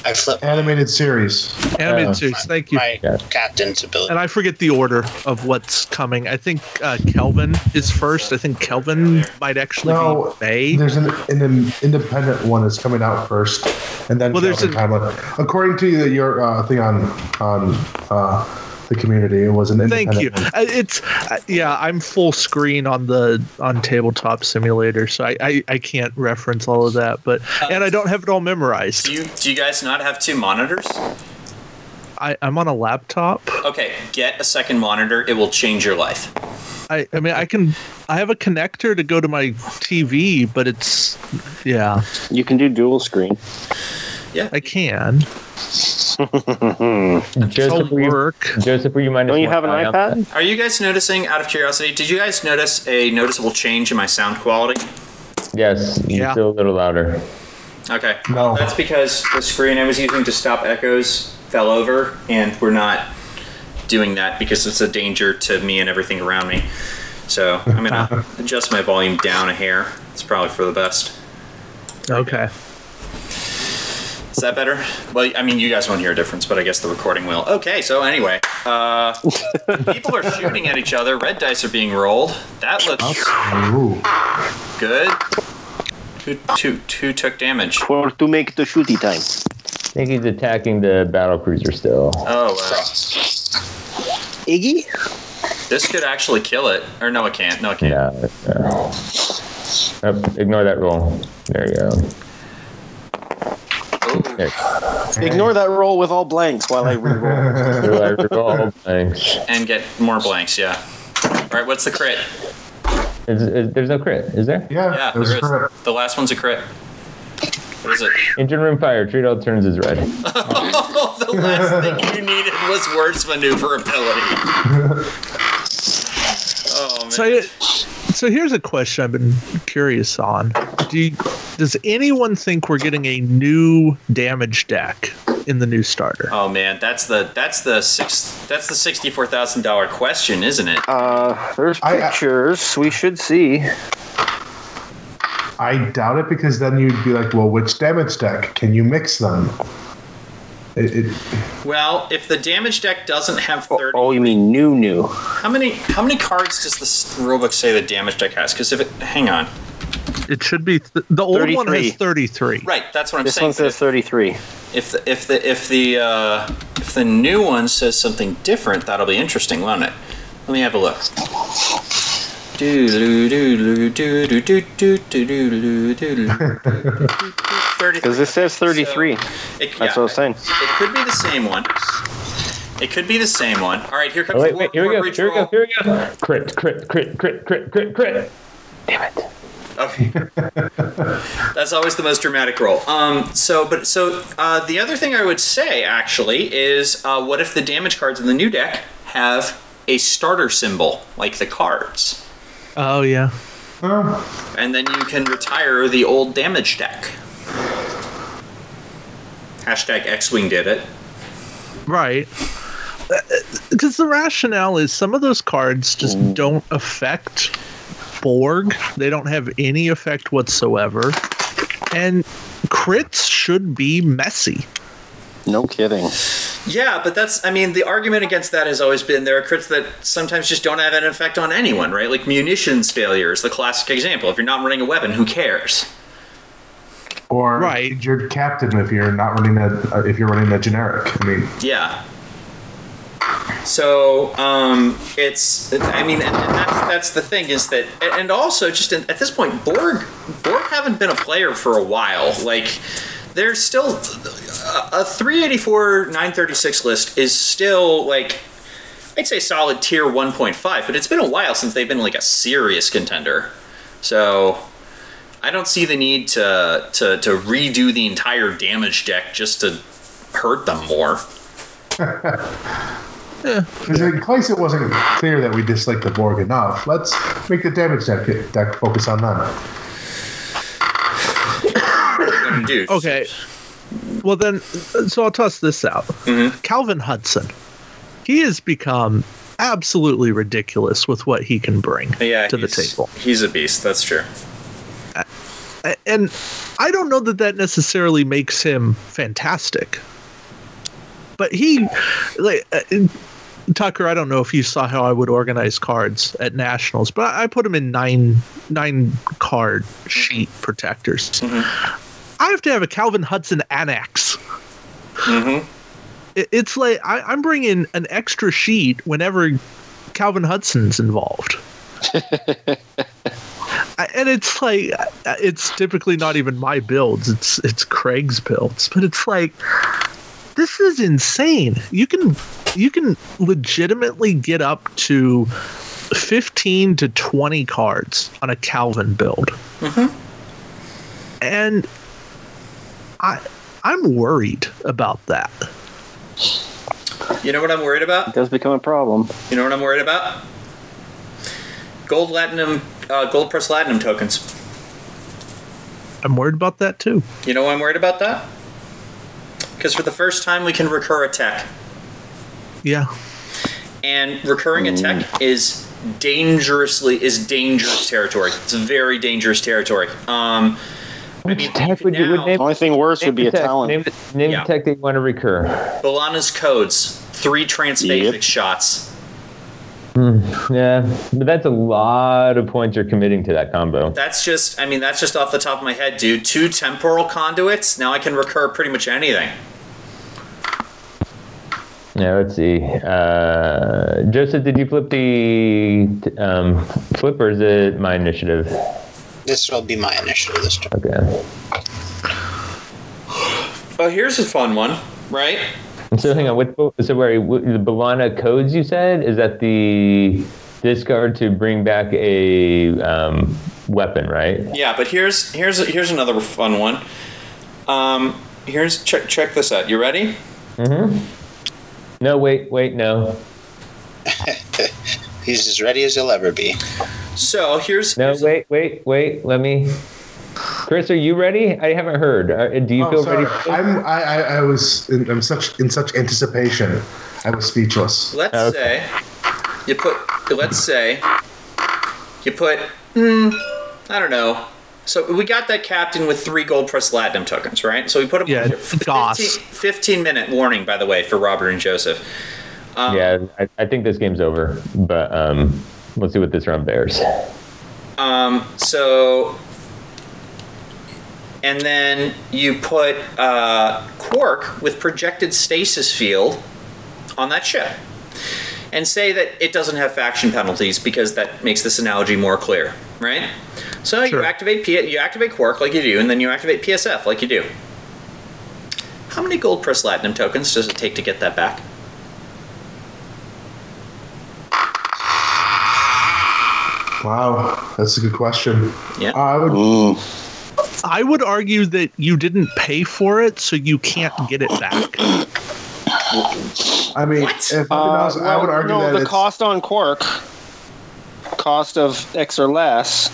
Speaker 7: I flipped
Speaker 5: Animated series.
Speaker 3: Animated
Speaker 6: Uh,
Speaker 3: series. Thank you.
Speaker 7: my
Speaker 6: Yeah.
Speaker 7: captain's ability.
Speaker 3: And I forget the order of what's coming. I think uh, Kelvin is first. I think Kelvin might actually
Speaker 5: No,
Speaker 3: be May.
Speaker 5: There's an, an independent one that's coming out first, and then
Speaker 3: Well, there's a-
Speaker 5: timeline. According to your uh, thing on on uh, the community, it was an
Speaker 3: Thank you. Uh, It's uh, yeah. I'm full screen on the on tabletop simulator, so I, I, I can't reference all of that. But and I don't have it all memorized.
Speaker 2: Do you do you guys not have two monitors?
Speaker 3: I, I'm on a laptop.
Speaker 2: Okay, get a second monitor. It will change your life.
Speaker 3: I, I mean I can I have a connector to go to my TV, but it's yeah
Speaker 4: You can do dual screen.
Speaker 3: Yeah, I can.
Speaker 6: Joseph,
Speaker 3: It'll
Speaker 6: were you. Joseph, were you mind?
Speaker 4: Don't you have an iPad?
Speaker 2: Are you guys noticing, out of curiosity, did you guys notice a noticeable change in my sound quality?
Speaker 6: Yes, you're
Speaker 3: Yeah.
Speaker 6: still a little louder.
Speaker 2: Okay.
Speaker 5: No.
Speaker 2: That's because the screen I was using to stop echoes fell over, and we're not doing that because it's a danger to me and everything around me. So I'm gonna adjust my volume down a hair. It's probably for the best.
Speaker 3: Okay.
Speaker 2: Is that better? Well, I mean, you guys won't hear a difference, but I guess the recording will. Okay, so anyway, uh, people are shooting at each other. Red dice are being rolled. That looks
Speaker 5: Ooh.
Speaker 2: good. Who, who, who took damage?
Speaker 4: For to make the shooty time.
Speaker 6: I think he's attacking the battle cruiser still.
Speaker 2: Oh, wow.
Speaker 4: Iggy?
Speaker 2: This could actually kill it. Or no, it can't. No, it can't.
Speaker 6: Yeah. no. Oh, ignore that roll. There you go.
Speaker 2: Ooh.
Speaker 4: Ignore that roll with all blanks while I reroll.
Speaker 6: So I recall blanks.
Speaker 2: And get more blanks, yeah. All right, what's the crit?
Speaker 6: Is, is, there's no crit, is there?
Speaker 5: Yeah,
Speaker 2: Yeah, there is.
Speaker 5: correct.
Speaker 2: The last one's a crit. What is it?
Speaker 6: Engine room fire. Treat all turns is red.
Speaker 2: Oh, the last thing you needed was words maneuverability. Oh, man.
Speaker 3: So, I- so here's a question I've been curious on. Do you, does anyone think we're getting a new damage deck in the new starter?
Speaker 2: Oh man, that's the that's the six that's the sixty four thousand dollar question, isn't it?
Speaker 4: Uh, there's
Speaker 5: I- I-
Speaker 4: pictures. we should see.
Speaker 5: I doubt it because then you'd be like, well, which damage deck? Can you mix them? It, it,
Speaker 2: Well, if the damage deck doesn't have
Speaker 4: Oh,
Speaker 2: thirty,
Speaker 4: oh, you mean new, new?
Speaker 2: how many how many cards does the rulebook say the damage deck has? Because if it, hang on,
Speaker 3: It should be th- the old one has 33.
Speaker 2: right, that's what I'm
Speaker 4: This
Speaker 2: saying.
Speaker 4: one says 33.
Speaker 2: If the, if the if the uh, if the new one says something different, that'll be interesting, won't it? Let me have a look.
Speaker 4: Because this says 33.
Speaker 2: It,
Speaker 4: That's
Speaker 2: yeah,
Speaker 4: what I was saying.
Speaker 2: It could be the same one. It could be the same one. All right, here comes
Speaker 6: Oh, wait,
Speaker 2: the
Speaker 6: wait, here we
Speaker 2: war
Speaker 6: go. Here we go. Here we go. Crit, crit, crit, crit, crit, crit, crit. Damn it.
Speaker 2: Okay. That's always the most dramatic roll. Um, so, but so uh, the other thing I would say actually is, uh, what if the damage cards in the new deck have a starter symbol like the cards,
Speaker 3: Oh yeah.
Speaker 5: oh,
Speaker 2: and then you can retire the old damage deck. Hashtag X-wing did it.
Speaker 3: Right. Because the rationale is some of those cards just
Speaker 4: Mm.
Speaker 3: don't affect Borg. They don't have any effect whatsoever. And crits should be messy.
Speaker 4: No kidding.
Speaker 2: Yeah, but that's, I mean, the argument against that has always been there are crits that sometimes just don't have an effect on anyone, right? Like munitions failure is the classic example. If you're not running a weapon, who cares?
Speaker 5: Or
Speaker 3: Right.
Speaker 5: you're captain if you're not running that uh, if you're running that generic. I mean,
Speaker 2: Yeah. So um, it's, I mean, and, and that's that's the thing is that, and also just in, at this point, Borg Borg haven't been a player for a while. Like, there's still a 384 936 list is still like I'd say solid tier 1.5, but it's been a while since they've been like a serious contender. So I don't see the need to to, to redo the entire damage deck just to hurt them more.
Speaker 5: because in case it wasn't clear that we disliked the Borg enough, let's make the damage deck deck focus on them.
Speaker 3: Okay. Well then, so I'll toss this out.
Speaker 2: Mm-hmm.
Speaker 3: Calvin Hudson. He has become absolutely ridiculous with what he can bring
Speaker 2: Yeah,
Speaker 3: to the table.
Speaker 2: He's a beast. That's true.
Speaker 3: And I don't know that that necessarily makes him fantastic. But he, like, uh, Tucker, I don't know if you saw how I would organize cards at nationals, but I put them in nine nine card sheet protectors. I have to have a Calvin Hudson annex. It- It's like I, I'm bringing an extra sheet whenever Calvin Hudson's involved. I- and it's like it's typically not even my builds; it's it's Craig's builds. But it's like this is insane. You can you can legitimately get up to fifteen to twenty cards on a Calvin build, mm-hmm. and I I'm worried about that.
Speaker 2: You know what I'm worried about?
Speaker 4: It does become a problem.
Speaker 2: You know what I'm worried about? Gold Latinum, uh, Gold Press Latinum tokens.
Speaker 3: I'm worried about that too.
Speaker 2: You know why I'm worried about that? Because for the first time we can recur a tech.
Speaker 3: Yeah.
Speaker 2: and recurring attack is dangerously is dangerous territory. It's very dangerous territory. Um,
Speaker 6: Which
Speaker 2: mean,
Speaker 6: tech
Speaker 2: even
Speaker 6: would you
Speaker 2: now-
Speaker 6: would name?
Speaker 4: Only thing worse would be a
Speaker 6: tech-
Speaker 4: talent.
Speaker 6: Name, name
Speaker 2: Yeah.
Speaker 6: the tech that you want to recur.
Speaker 2: Balana's codes, three transphasic
Speaker 4: Yep.
Speaker 2: shots.
Speaker 6: Yeah, but that's a lot of points you're committing to that combo.
Speaker 2: That's just, I mean, that's just off the top of my head, dude. Two temporal conduits. Now I can recur pretty much anything.
Speaker 6: Yeah, let's see. Uh, Joseph, did you flip the um, flip or is it my initiative?
Speaker 7: This will be my initiative this time.
Speaker 6: Okay.
Speaker 2: Oh, here's a fun one, right?
Speaker 6: So hang on. What, so where the Balana codes you said is that the discard to bring back a um, weapon, right?
Speaker 2: Yeah, but here's here's here's another fun one. Um, here's check check this out. You ready?
Speaker 6: No, wait, wait, no,
Speaker 7: He's as ready as he'll ever be.
Speaker 2: So here's
Speaker 6: no,
Speaker 2: here's-
Speaker 6: wait, wait, wait. Let me. Chris, are you ready? I haven't heard. Uh, do you
Speaker 5: Oh,
Speaker 6: feel
Speaker 5: sorry.
Speaker 6: ready?
Speaker 5: I'm, I, I, I was in, I'm such in such anticipation. I was speechless.
Speaker 2: Let's
Speaker 6: Okay.
Speaker 2: say you put. Let's say you put. Hmm, I don't know. So we got that captain with three gold press latinum tokens, right? So we put him.
Speaker 3: Yeah,
Speaker 2: 15,
Speaker 3: Goss.
Speaker 2: 15 minute warning, by the way, for Robert and Joseph. Um,
Speaker 6: yeah, I, I think this game's over, but um, let's see what this round bears.
Speaker 2: Um, so, and then you put uh, Quark with projected stasis field on that ship, and say that it doesn't have faction penalties because that makes this analogy more clear, right? So
Speaker 3: Sure.
Speaker 2: you activate P- you activate Quark like you do, and then you activate PSF like you do. How many gold press latinum tokens does it take to get that back?
Speaker 5: Wow, that's a good question.
Speaker 2: Yeah.
Speaker 5: I would.
Speaker 4: Mm.
Speaker 3: I would argue that you didn't pay for it, so you can't get it back.
Speaker 5: I mean,
Speaker 2: What?
Speaker 5: if nothing
Speaker 4: Uh,
Speaker 5: else, I would
Speaker 4: well,
Speaker 5: argue
Speaker 4: no,
Speaker 5: that
Speaker 4: the
Speaker 5: it's,
Speaker 4: cost on Quark, cost of X or less.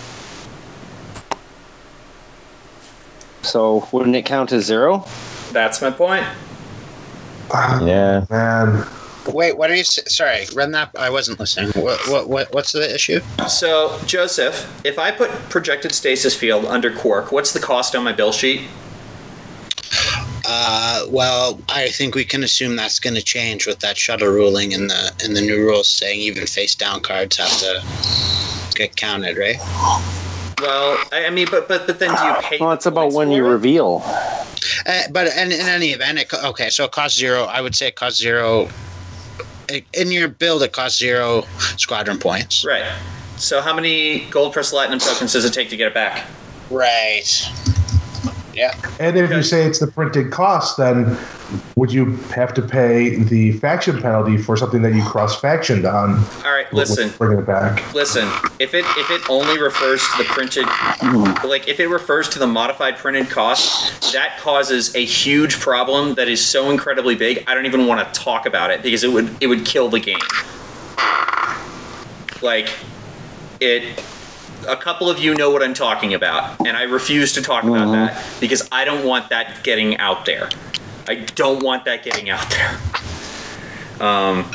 Speaker 4: So wouldn't it count as zero?
Speaker 2: That's my point.
Speaker 5: Ah,
Speaker 6: Yeah.
Speaker 5: man.
Speaker 7: Wait, what are you? s- Sorry, run that. I wasn't listening. What? What? what what's the issue?
Speaker 2: So, Joseph, if I put projected stasis field under Quark, what's the cost on my bill sheet?
Speaker 7: Uh, well, I think we can assume that's going to change with that shuttle ruling in the in the new rules saying even face down cards have to get counted, right?
Speaker 2: Well, I I mean, but but but then do you pay?
Speaker 4: Well, it's about when you
Speaker 2: it?
Speaker 4: reveal.
Speaker 7: Uh, but in, in any event, it, okay, so it costs zero. I would say it costs zero. It- In your build, it costs zero squadron points.
Speaker 2: Right. So, how many gold plus latinum tokens does it take to get it back?
Speaker 7: Right. Yeah.
Speaker 5: And if you say it's the printed cost, then would you have to pay the faction penalty for something that you cross factioned on?
Speaker 2: All right,
Speaker 5: with- with
Speaker 2: listen,
Speaker 5: bringing it back.
Speaker 2: listen. If it if it only refers to the printed, like if it refers to the modified printed cost, that causes a huge problem that is so incredibly big. I don't even want to talk about it because it would it would kill the game. Like, it. A couple of you know what I'm talking about, and I refuse to talk about mm-hmm. that because I don't want that getting out there. I don't want that getting out there. Um,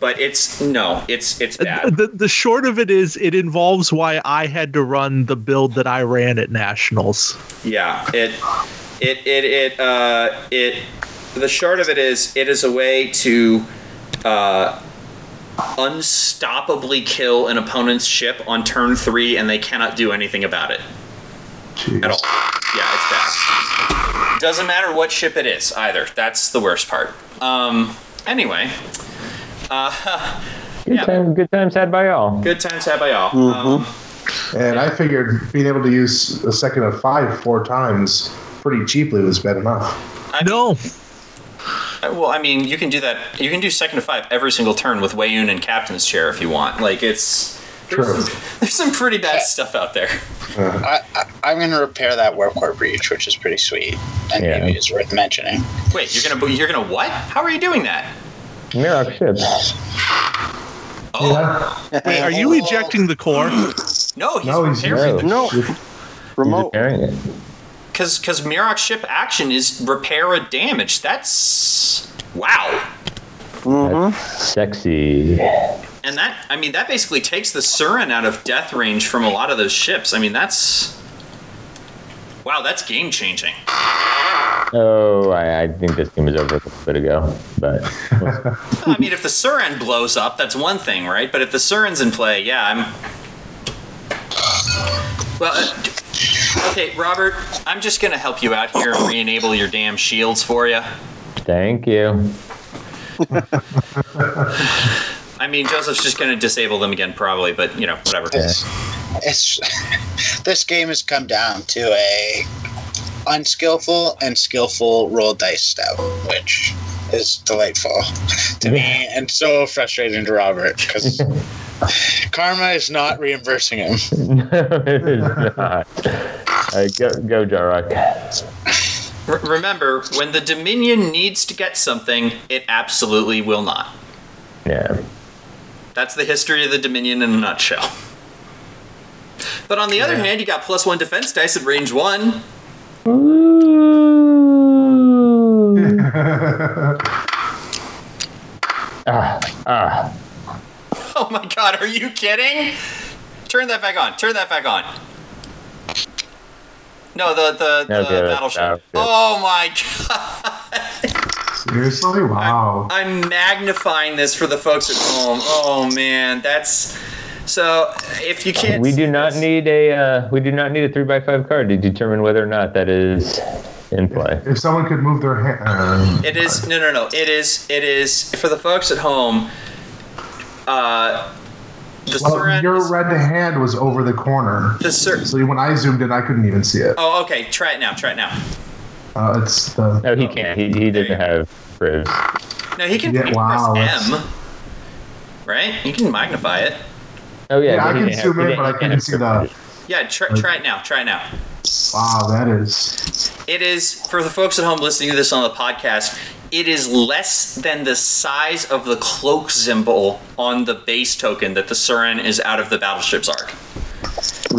Speaker 2: but it's no, it's it's bad.
Speaker 3: The, the short of it is, it involves why I had to run the build that I ran at Nationals.
Speaker 2: Yeah, it it it it uh it the short of it is it is a way to uh unstoppably kill an opponent's ship on turn 3 and they cannot do anything about it
Speaker 5: Jeez.
Speaker 2: at all. Yeah, it's bad. Doesn't matter what ship it is either. That's the worst part. Um anyway, uh
Speaker 6: Good
Speaker 2: Yeah.
Speaker 6: time, good times had by all.
Speaker 2: good times had by all. Um,
Speaker 5: And I figured being able to use a second of five four times pretty cheaply was bad enough.
Speaker 2: I mean,
Speaker 3: No,
Speaker 2: Well, I mean, you can do that. You can do second to five every single turn with Weyoun and Captain's Chair if you want. Like it's
Speaker 5: True.
Speaker 2: there's some pretty bad stuff out there. Uh-huh.
Speaker 7: I, I, I'm going to repair that warpcore breach, which is pretty sweet, and
Speaker 6: Yeah.
Speaker 7: maybe it's worth mentioning.
Speaker 2: Wait, you're gonna you're gonna what? How are you doing that?
Speaker 6: Mirok ships.
Speaker 2: Oh
Speaker 3: wait, are you ejecting the core?
Speaker 2: no, he's
Speaker 5: No, he's
Speaker 2: repairing
Speaker 6: no.
Speaker 4: No.
Speaker 6: He's
Speaker 4: Remote.
Speaker 6: repairing it.
Speaker 2: because because Mirok ship action is repair a damage. That's wow. Mm-hmm.
Speaker 6: That's sexy.
Speaker 2: And that I mean that basically takes the Surin out of death range from a lot of those ships. I mean that's wow, that's game changing.
Speaker 6: Oh, I, I think this game was over a little bit ago, but
Speaker 2: I mean, if the Surin blows up, that's one thing, right? But if the Surin's in play, yeah, I'm. Well, uh, okay, Robert, I'm just gonna help you out here and re-enable your damn shields for you.
Speaker 6: thank you.
Speaker 2: I mean, Joseph's just gonna disable them again, probably, but you know, whatever.
Speaker 7: It's, it's this game has come down to a unskillful and skillful roll dice stout, which is delightful to me and so frustrating to Robert because karma is not reimbursing him.
Speaker 6: no, it is not. Uh, go, go, Jarok.
Speaker 2: R- remember, when the Dominion needs to get something, it absolutely will not.
Speaker 6: Yeah.
Speaker 2: That's the history of the Dominion in a nutshell. But on the other hand, you got plus one defense dice at range one.
Speaker 6: ah, ah.
Speaker 2: Oh my god, are you kidding? Turn that back on. Turn that back on. No, the the, the
Speaker 6: Okay,
Speaker 2: battleship.
Speaker 6: battleship.
Speaker 2: Oh my god.
Speaker 5: Seriously? Wow.
Speaker 2: I'm magnifying this for the folks at home. Oh man, that's so if you can't
Speaker 6: We
Speaker 2: see
Speaker 6: do not
Speaker 2: this-
Speaker 6: need a uh, we do not need a three by five card to determine whether or not that is in play.
Speaker 5: if someone could move their hand. Uh,
Speaker 2: It is no no no. It is it is for the folks at home. Uh the
Speaker 5: well,
Speaker 2: Surin
Speaker 5: your
Speaker 2: is-
Speaker 5: red hand was over the corner.
Speaker 2: the Sur-
Speaker 5: So when I zoomed in, I couldn't even see it.
Speaker 2: Oh, okay. Try it now. Try it now.
Speaker 5: Uh, it's the.
Speaker 6: No, he can't. He, he doesn't have priv.
Speaker 2: No, he can,
Speaker 5: Yeah, wow,
Speaker 2: press
Speaker 5: that's-
Speaker 2: M. Right? You can magnify it.
Speaker 6: Oh yeah,
Speaker 5: Yeah, I can zoom
Speaker 6: have- he
Speaker 5: in, but I
Speaker 6: can't
Speaker 5: see
Speaker 6: have
Speaker 5: the.
Speaker 2: Yeah, try, try it now. Try it now.
Speaker 5: Wow, that is.
Speaker 2: It is for the folks at home listening to this on the podcast. It is less than the size of the cloak symbol on the base token that the Surin is out of the battleship's arc.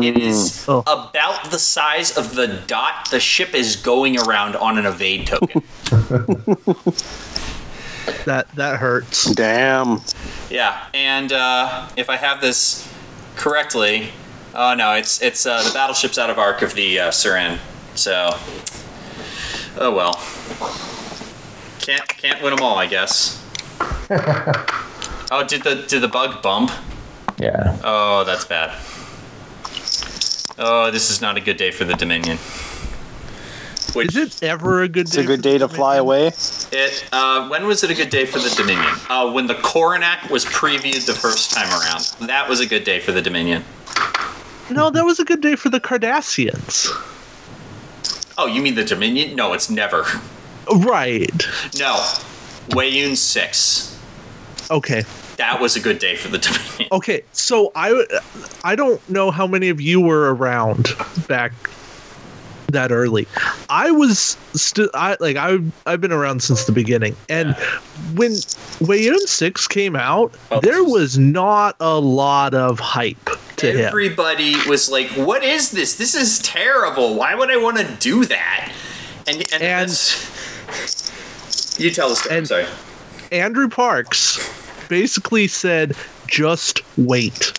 Speaker 2: It is
Speaker 3: Oh.
Speaker 2: about the size of the dot the ship is going around on an evade token.
Speaker 3: That that hurts.
Speaker 4: Damn.
Speaker 2: yeah, and uh, if I have this correctly, oh no, it's it's uh, the battleship's out of arc of the uh, Surin. So, oh well. Can't can't win them all, I guess. oh, did the did the bug bump?
Speaker 6: Yeah.
Speaker 2: Oh, that's bad. Oh, this is not a good day for the Dominion. Which
Speaker 3: Is it ever a good
Speaker 4: It's
Speaker 3: day?
Speaker 4: a good
Speaker 3: for
Speaker 4: day
Speaker 3: the
Speaker 4: to fly away.
Speaker 2: it? Uh, when was it a good day for the Dominion? Uh, when the Koranak was previewed the first time around. That was a good day for the Dominion.
Speaker 3: No, that was a good day for the Cardassians.
Speaker 2: Oh, you mean the Dominion? No, it's never.
Speaker 3: Right.
Speaker 2: No, Weyoun six.
Speaker 3: Okay.
Speaker 2: That was a good day for the Dominion.
Speaker 3: Okay. So I I don't know how many of you were around back that early. I was still I like I I've been around since the beginning. And when Weyoun 6 came out,
Speaker 2: Oh,
Speaker 3: there
Speaker 2: was-
Speaker 3: not a lot of hype to him.
Speaker 2: Everybody was like, "What is this? This is terrible. Why would I want to do that?" And and,
Speaker 3: And-
Speaker 2: you tell the story. I'm
Speaker 3: and-
Speaker 2: sorry.
Speaker 3: Andrew Parks basically said, "Just wait."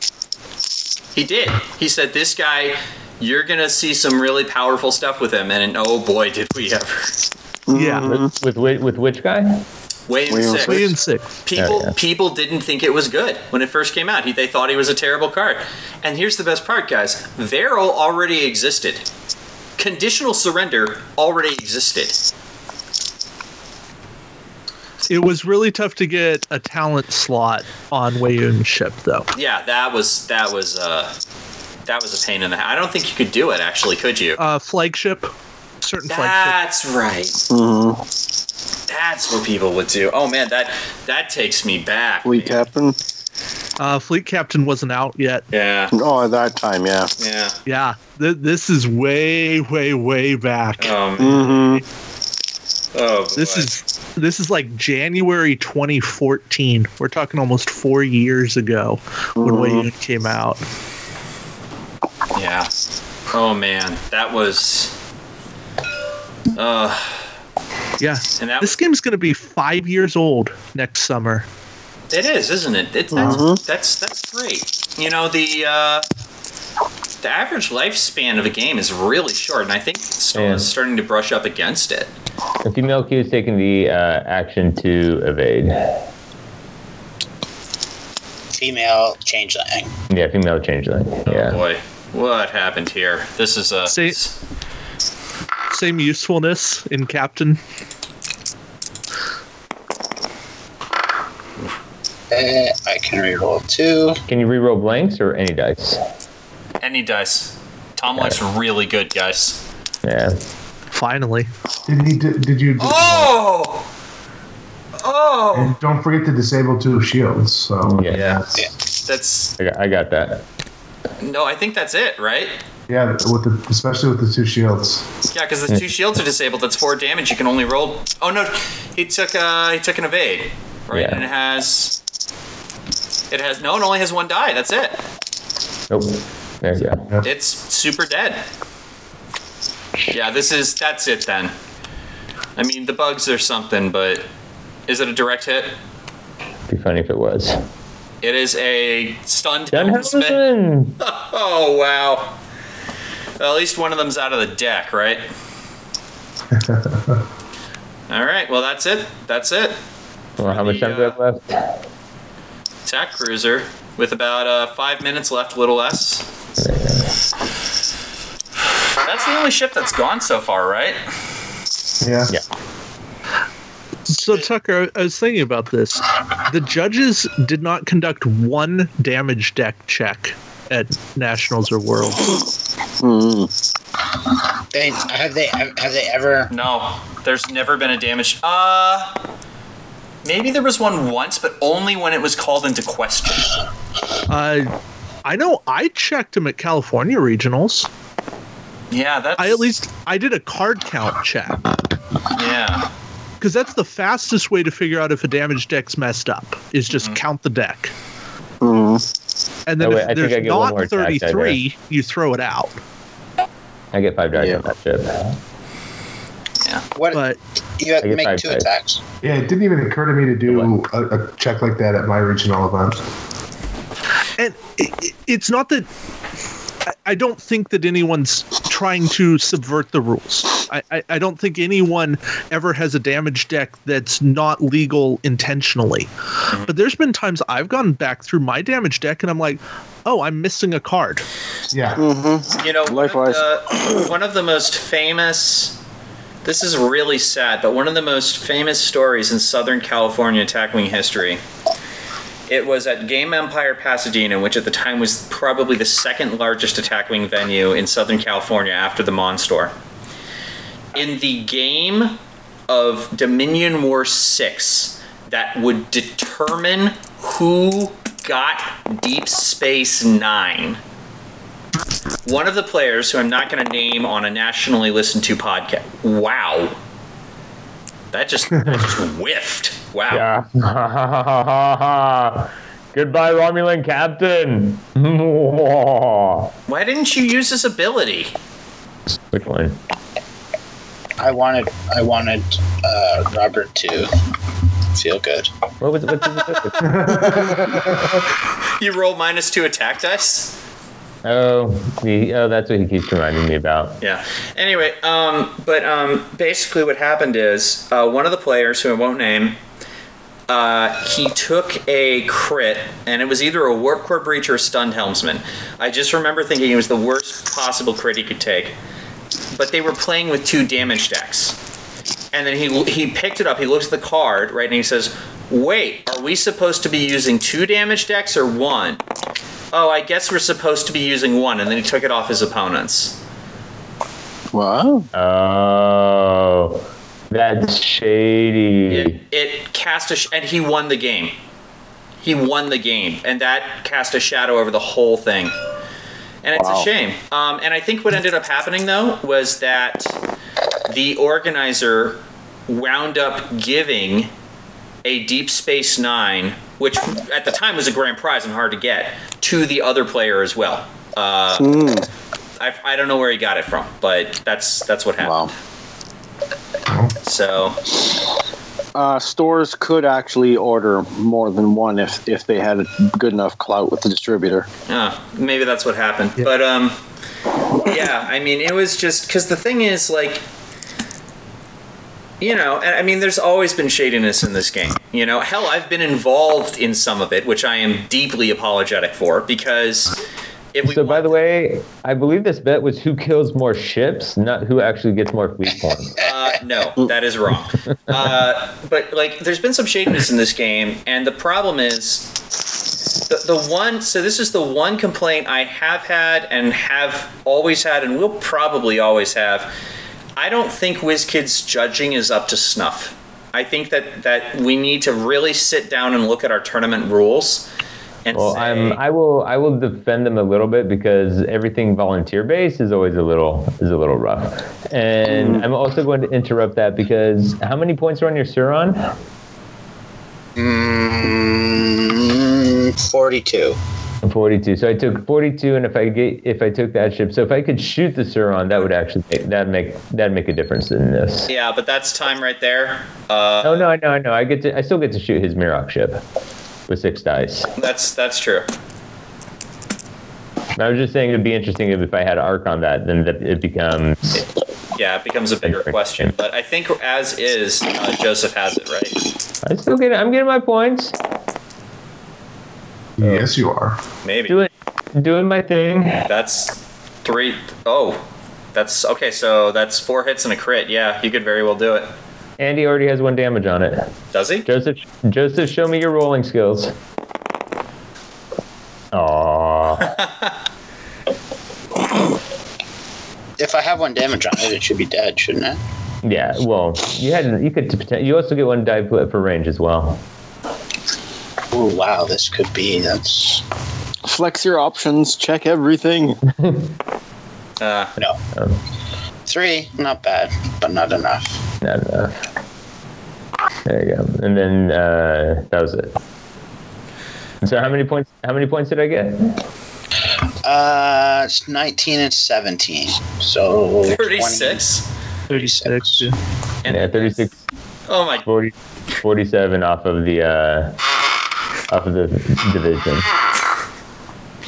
Speaker 2: He did. He said, "This guy, you're gonna see some really powerful stuff with him." And oh boy, did we ever!
Speaker 3: Yeah,
Speaker 6: With, with whi- with which guy?
Speaker 2: Wait
Speaker 4: Wait,
Speaker 2: and
Speaker 4: wait.
Speaker 3: three
Speaker 2: six.
Speaker 3: and six.
Speaker 2: People,
Speaker 6: Yeah, yeah.
Speaker 2: people didn't think it was good when it first came out. He, they thought he was a terrible card. And here's the best part, guys: Varel already existed. Conditional surrender already existed.
Speaker 3: It was really tough to get a talent slot on Weyoun ship, though.
Speaker 2: Yeah, that was that was uh, that was a pain in the. I don't think you could do it. Actually, could you?
Speaker 3: Uh, flagship, certain flagship.
Speaker 2: That's right.
Speaker 4: Mm-hmm.
Speaker 2: That's what people would do. Oh man, that that takes me back.
Speaker 4: Fleet
Speaker 2: man.
Speaker 4: captain.
Speaker 3: Uh, fleet captain wasn't out yet.
Speaker 2: Yeah,
Speaker 4: Oh, at that time, yeah.
Speaker 2: yeah.
Speaker 3: Yeah, th- this is way, way, way back.
Speaker 2: Oh, man.
Speaker 4: Mm-hmm.
Speaker 2: oh boy.
Speaker 3: This is this is like January 2014. We're talking almost four years ago when Weyoun came out.
Speaker 2: yeah. Oh man, that was. Uh,
Speaker 3: Yeah,
Speaker 2: and that
Speaker 3: this
Speaker 2: was,
Speaker 3: game's gonna be five years old next summer.
Speaker 2: it is, isn't it? It's that's,
Speaker 4: Mhm.
Speaker 2: that's that's great. You know the uh, the average lifespan of a game is really short, and I think Star
Speaker 6: Yeah.
Speaker 2: is starting to brush up against it.
Speaker 6: The female Q is taking the uh, action to evade.
Speaker 7: Female changeling.
Speaker 6: Yeah, female changeling.
Speaker 2: Oh
Speaker 6: Yeah.
Speaker 2: boy, what happened here? This is a.
Speaker 3: See- Same usefulness in captain.
Speaker 7: Eh, I can reroll two.
Speaker 6: Can you reroll blanks or any dice?
Speaker 2: Any dice. Tom Life's really good, guys.
Speaker 6: Yeah.
Speaker 3: Finally,
Speaker 5: Did, he, did, did you?
Speaker 2: Oh! Oh!
Speaker 5: And don't forget to disable two shields. So
Speaker 6: Yeah.
Speaker 2: Yeah.
Speaker 7: Yeah.
Speaker 2: That's
Speaker 6: I got, I got that.
Speaker 2: no. I think that's it, right?
Speaker 5: yeah, with the especially with the two shields.
Speaker 2: Yeah, because the two shields are disabled. That's four damage. You can only roll. Oh no, he took uh he took an evade, right?
Speaker 6: Yeah.
Speaker 2: And it has. It has no. It only has one die. That's it.
Speaker 6: Nope. There you go.
Speaker 2: It's super dead. Yeah, this is that's it then. I mean, the bugs are something, but is it a direct hit?
Speaker 6: Be funny if it was.
Speaker 2: It is a stunned helmsman. Oh wow. Well, at least one of them's out of the deck, right? All right. Well, that's it. That's it.
Speaker 6: Well, how much time do we have uh, left?
Speaker 2: Attack cruiser with about uh, five minutes left, a little less. That's the only ship that's gone so far, right?
Speaker 5: Yeah.
Speaker 6: Yeah.
Speaker 3: so Tucker, I was thinking about this. The judges did not conduct one damage deck check at Nationals or Worlds.
Speaker 7: They have they have, have they ever?
Speaker 2: No, there's never been a damage. Uh, maybe there was one once, but only when it was called into question.
Speaker 3: Uh, I know I checked him at California regionals.
Speaker 2: Yeah, that's.
Speaker 3: I at least I did a card count check
Speaker 2: Yeah.
Speaker 3: because that's the fastest way to figure out if a damage deck's messed up is just count the deck.
Speaker 4: Mm-hmm.
Speaker 3: And then
Speaker 6: Oh, wait, I
Speaker 3: if
Speaker 6: think I
Speaker 3: there's
Speaker 6: get
Speaker 3: not
Speaker 6: more attack
Speaker 3: 33, you throw it out.
Speaker 6: I get five dice
Speaker 4: Yeah.
Speaker 6: on that ship.
Speaker 7: What
Speaker 3: But
Speaker 7: you have to make
Speaker 6: five
Speaker 7: two
Speaker 6: dice.
Speaker 7: attacks.
Speaker 5: Yeah, it didn't even occur to me to do a, a check like that at my regional event.
Speaker 3: And it, it- it's not that I, I don't think that anyone's trying to subvert the rules. I, I, I don't think anyone ever has a damage deck that's not legal intentionally.
Speaker 2: Mm-hmm.
Speaker 3: But there's been times I've gone back through my damage deck and I'm like, oh, I'm missing a card.
Speaker 5: Yeah.
Speaker 4: Mm-hmm.
Speaker 2: You know, one of, the, one of the most famous. This is really sad, but one of the most famous stories in Southern California attack wing history. It was at Game Empire Pasadena, which at the time was probably the second largest attack wing venue in Southern California after the Monstore. In the game of Dominion War 6 that would determine who got Deep Space Nine one of the players who I'm not going to name on a nationally listened to podcast. Wow. That just, that just whiffed. Wow.
Speaker 6: Yeah. Goodbye, Romulan Captain.
Speaker 2: Why didn't you use his ability?
Speaker 6: Which one?
Speaker 7: I wanted I wanted uh, Robert to Feel good.
Speaker 6: What was what's the
Speaker 2: You roll minus two attack dice.
Speaker 6: Oh, he, oh, that's what he keeps reminding me about.
Speaker 2: Yeah. Anyway, um, but um, basically what happened is uh, one of the players, who I won't name, uh, he took a crit, and it was either a warp core breach or a stunned helmsman. I just remember thinking it was the worst possible crit he could take. But they were playing with two damage decks. And then he he picked it up. He looks at the card, right, and he says, "Wait, are we supposed to be using two damage decks or one?" Oh, I guess we're supposed to be using one. And then he took it off his opponents.
Speaker 4: Wow.
Speaker 6: Oh, that's shady.
Speaker 2: It, it cast a sh- and he won the game. He won the game, and that cast a shadow over the whole thing. And it's
Speaker 4: Wow.
Speaker 2: a shame. Um, and I think what ended up happening though was that the organizer wound up giving a Deep Space Nine, which at the time was a grand prize and hard to get, to the other player as well. Uh,
Speaker 4: Hmm.
Speaker 2: I, I don't know where he got it from, but that's that's what happened.
Speaker 4: Wow.
Speaker 2: So
Speaker 4: Uh, stores could actually order more than one if if they had good enough clout with the distributor.
Speaker 2: Uh, maybe that's what happened. But um, yeah, I mean, it was just because the thing is like, you know, I mean, there's always been shadiness in this game. You know, hell, I've been involved in some of it, which I am deeply apologetic for because if we
Speaker 6: So, by the way, I believe this bet was who kills more ships, not who actually gets more fleet points.
Speaker 2: Uh, no, that is wrong. Uh, but like, there's been some shadiness in this game, and the problem is the, the one. So this is the one complaint I have had and have always had, and will probably always have. I don't think WizKids judging is up to snuff. I think that that we need to really sit down and look at our tournament rules. And
Speaker 6: Well,
Speaker 2: say,
Speaker 6: I'm I will I will defend them a little bit because everything volunteer based is always a little is a little rough. And I'm also going to interrupt that because how many points are on your Suron?
Speaker 7: Mm, 42.
Speaker 6: 42. So I took 42, and if I get if I took that ship, so if I could shoot the Suron, that would actually make, that make that make a difference in this.
Speaker 2: yeah, but that's time right there. Uh,
Speaker 6: Oh no, I know, I know. I get to I still get to shoot his Mirok ship with six dice.
Speaker 2: That's that's true.
Speaker 6: I was just saying it'd be interesting if, if I had arc on that, then that it becomes
Speaker 2: Yeah, it becomes a bigger question. But I think as is, uh, Joseph has it right.
Speaker 6: I still get I'm getting my points.
Speaker 5: Yes, you are.
Speaker 2: Maybe
Speaker 6: Doing doing my thing.
Speaker 2: that's three oh that's okay. So that's four hits and a crit. Yeah, you could very well do it.
Speaker 6: Andy already has one damage on it.
Speaker 2: Does he?
Speaker 6: Joseph, Joseph, show me your rolling skills. Aww.
Speaker 7: If I have one damage on it, it should be dead, shouldn't it?
Speaker 6: Yeah. Well, you had you could poten- you also get one die flip for range as well.
Speaker 7: Oh wow, this could be that's
Speaker 4: Flex your options. Check everything.
Speaker 2: Uh,
Speaker 7: no three, not bad, but not enough.
Speaker 6: Not enough. There you go. And then uh, that was it. So how many points? How many points did I get?
Speaker 7: Uh, it's 19 and 17, so
Speaker 2: 36.
Speaker 3: 36. Yeah.
Speaker 2: And
Speaker 6: Yeah, 36,
Speaker 2: Oh my.
Speaker 6: 40, 47 off of the uh, off of the division.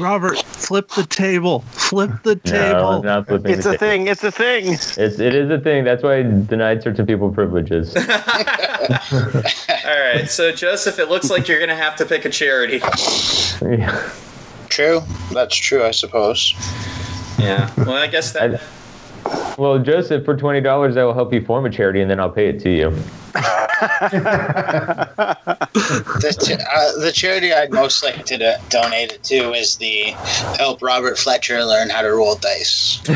Speaker 3: Robert, flip the table. Flip the table.
Speaker 6: I'm not flipping
Speaker 4: It's
Speaker 6: the
Speaker 4: a thing. It's a thing.
Speaker 6: It's it is a thing. That's why I denied certain people privileges.
Speaker 2: All right. So Joseph, it looks like you're gonna have to pick a charity.
Speaker 6: Yeah.
Speaker 7: True, that's true, I suppose.
Speaker 2: Yeah. Well, I guess that.
Speaker 6: I- Well, Joseph, for twenty dollars, I will help you form a charity, and then I'll pay it to you.
Speaker 7: The, ch- uh, the charity I'd most like to do- donate it to is the Help Robert Fletcher Learn How to Roll Dice.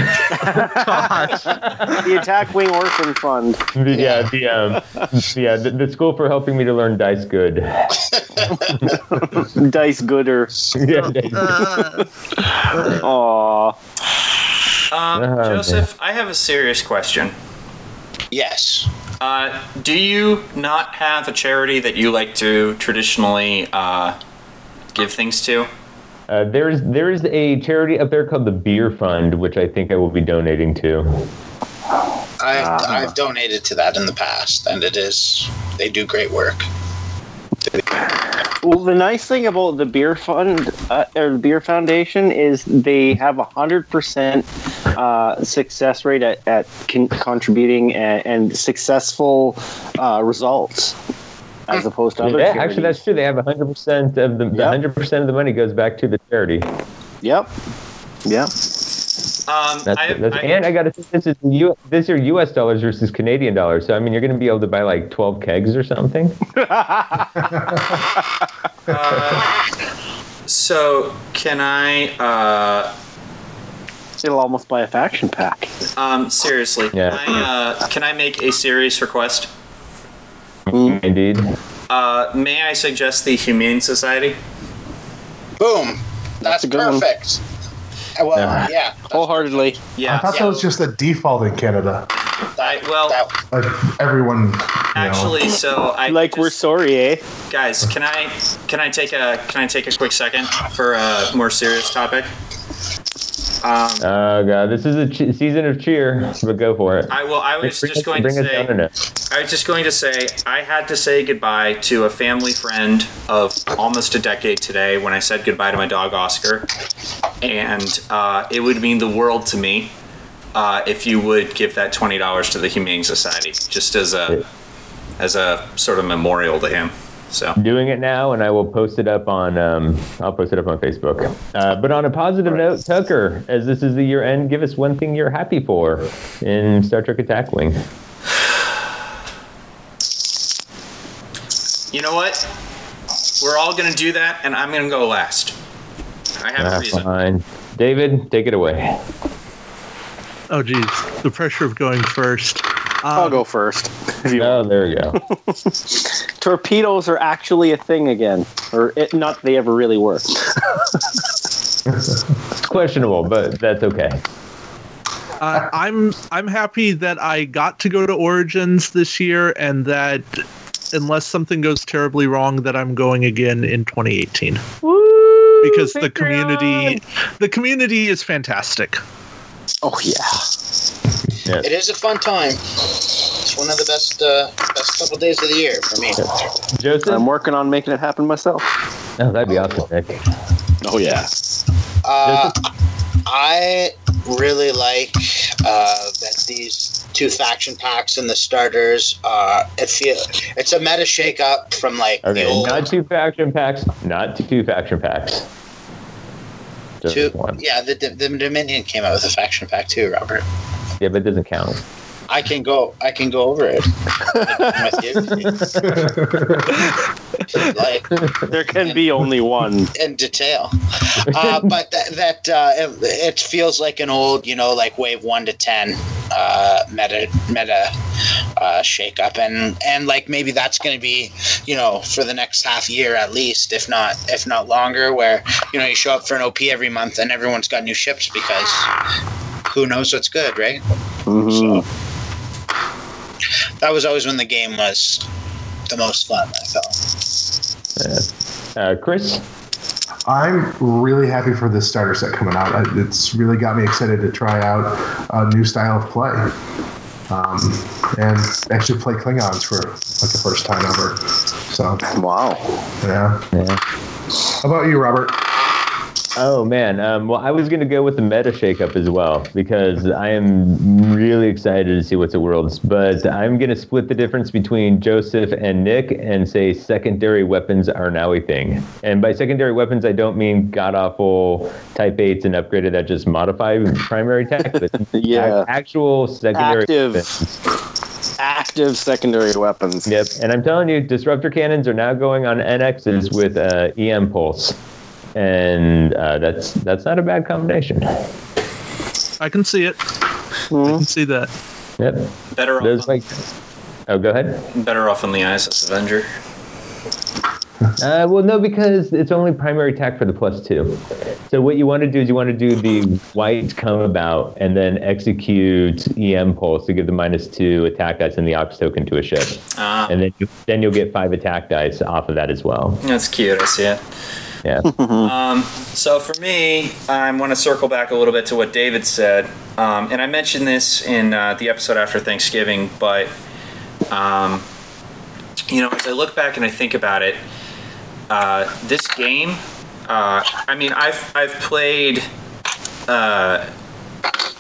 Speaker 4: The Attack Wing Orphan Fund.
Speaker 6: The, yeah, the um, yeah, the, the school for helping me to learn dice good.
Speaker 4: Dice Gooder.
Speaker 6: yeah, dice-
Speaker 4: Aw.
Speaker 2: Um,
Speaker 6: Oh,
Speaker 2: Joseph, I have a serious question.
Speaker 7: Yes.
Speaker 2: Uh, do you not have a charity that you like to traditionally uh, give things to?
Speaker 6: uh, there's there's a charity up there called the Beer Fund, which I think I will be donating to.
Speaker 7: I've, I've donated to that in the past, and it is, they do great work.
Speaker 4: Well, the nice thing about the beer fund uh, or the beer foundation is they have a hundred percent uh, success rate at, at con- contributing and, and successful uh, results, as opposed to other.
Speaker 6: Yeah,
Speaker 4: charities.
Speaker 6: actually, that's true. They have 100% of the, the
Speaker 4: Yep.
Speaker 6: 100% of the money goes back to the charity.
Speaker 4: Yep. Yep.
Speaker 2: Um,
Speaker 6: That's,
Speaker 2: I,
Speaker 6: that's,
Speaker 2: I-
Speaker 6: and I got to say, this is U, this are U.S. dollars versus Canadian dollars. So I mean, you're going to be able to buy like 12 kegs or something.
Speaker 2: so can I? Uh,
Speaker 4: It'll almost buy a faction pack.
Speaker 2: um, seriously,
Speaker 6: Yeah.
Speaker 2: can I, uh, can I make a serious request?
Speaker 6: Indeed.
Speaker 2: Uh, may I suggest the Humane Society?
Speaker 7: Boom. That's,
Speaker 4: a good one.
Speaker 7: Perfect. Well,
Speaker 6: Yeah.
Speaker 7: yeah.
Speaker 4: Wholeheartedly.
Speaker 2: Yeah.
Speaker 5: I thought that was just a default in Canada.
Speaker 2: I, well,
Speaker 5: Like everyone, you know.
Speaker 2: actually, so I
Speaker 4: Like we're sorry, eh?
Speaker 2: guys. Can I can I take a can I take a quick second for a more serious topic? Um,
Speaker 6: Oh god, this is a ch- season of cheer, but go for it.
Speaker 2: I well, I was
Speaker 6: Bring
Speaker 2: just
Speaker 6: us-
Speaker 2: going to say. I was just going to say I had to say goodbye to a family friend of almost a decade today when I said goodbye to my dog Oscar, and uh, it would mean the world to me uh, if you would give that twenty dollars to the Humane Society, just as a as a sort of memorial to him. So
Speaker 6: doing it now, and I will post it up on. Um, I'll post it up on Facebook. Uh, but on a positive note, Tucker, as this is the year end, give us one thing you're happy for in Star Trek Attack Wing.
Speaker 2: you know what? We're all gonna do that, and I'm gonna go last. I have a
Speaker 6: Ah,
Speaker 2: reason.
Speaker 6: fine. David, take it away.
Speaker 3: Oh, geez, the pressure of going first.
Speaker 4: I'll
Speaker 3: Um,
Speaker 4: go first. If you
Speaker 6: Oh, there we go.
Speaker 4: torpedoes are actually a thing again, or it, not they ever really were.
Speaker 6: It's questionable, but that's okay.
Speaker 3: Uh, I'm I'm happy that I got to go to Origins this year, and that unless something goes terribly wrong, that I'm going again in 2018 Woo, because the community the community is fantastic.
Speaker 4: Oh yeah.
Speaker 7: It is a fun time. It's one of the best uh, best couple days of the year for me.
Speaker 6: Joseph?
Speaker 4: I'm working on making it happen myself.
Speaker 6: Oh, that'd be awesome, Nick.
Speaker 4: Oh yeah.
Speaker 7: Uh, I really like uh, that these two faction packs and the starters. Uh, it feel it's a meta shake up from like the
Speaker 6: Okay,
Speaker 7: old
Speaker 6: not two faction packs. Not two faction packs. Just
Speaker 7: two.
Speaker 6: one.
Speaker 7: Yeah, the, the Dominion came out with a faction pack too, Robert.
Speaker 6: Yeah, but it doesn't count.
Speaker 7: I can go. I can go over it like
Speaker 4: There can be only one.
Speaker 7: in detail. Uh, but that, that uh, it, it feels like an old, you know, like wave one to ten uh, meta meta uh, shake up, and and like maybe that's going to be, you know, for the next half year at least, if not if not longer, where you know you show up for an OP every month and everyone's got new ships because who knows what's good, right?
Speaker 4: Mhm.
Speaker 7: So that was always when the game was the most fun. I felt.
Speaker 6: Uh, Chris?
Speaker 5: I'm really happy for this starter set coming out. It's really got me excited to try out a new style of play. Um, and actually play Klingons for like the first time ever. So,
Speaker 4: Wow.
Speaker 5: yeah.
Speaker 6: Yeah.
Speaker 5: How about you, Robert?
Speaker 6: Oh man, um, well I was gonna go with the meta shakeup as well because I am really excited to see what's at Worlds, but I'm gonna split the difference between Joseph and Nick and say secondary weapons are now a thing. And by secondary weapons, I don't mean god awful Type eights and upgraded that just modify primary tech, but
Speaker 4: Yeah.
Speaker 6: actual secondary
Speaker 4: Active.
Speaker 6: weapons.
Speaker 4: Active secondary weapons.
Speaker 6: Yep, and I'm telling you, disruptor cannons are now going on NXs with uh, EM pulse, and uh, that's that's not a bad combination.
Speaker 3: I can see it. I can see that.
Speaker 6: Yep,
Speaker 2: Better
Speaker 6: there's
Speaker 2: off,
Speaker 6: like, oh, go ahead.
Speaker 2: better off on the ISS Avenger.
Speaker 6: Uh, well, no, because it's only primary attack for the plus two. So what you want to do is you want to do the white come about and then execute EM pulse to give the minus two attack dice and the ops token to a ship,
Speaker 2: Ah,
Speaker 6: and then you, then you'll get five attack dice off of that as well.
Speaker 2: that's cute. I see it.
Speaker 6: Yeah.
Speaker 2: Um, so for me, I want to circle back a little bit to what David said, um, and I mentioned this in uh, the episode after Thanksgiving. But um, you know, as I look back and I think about it, uh, this game. Uh, I mean, I've I've played. Uh,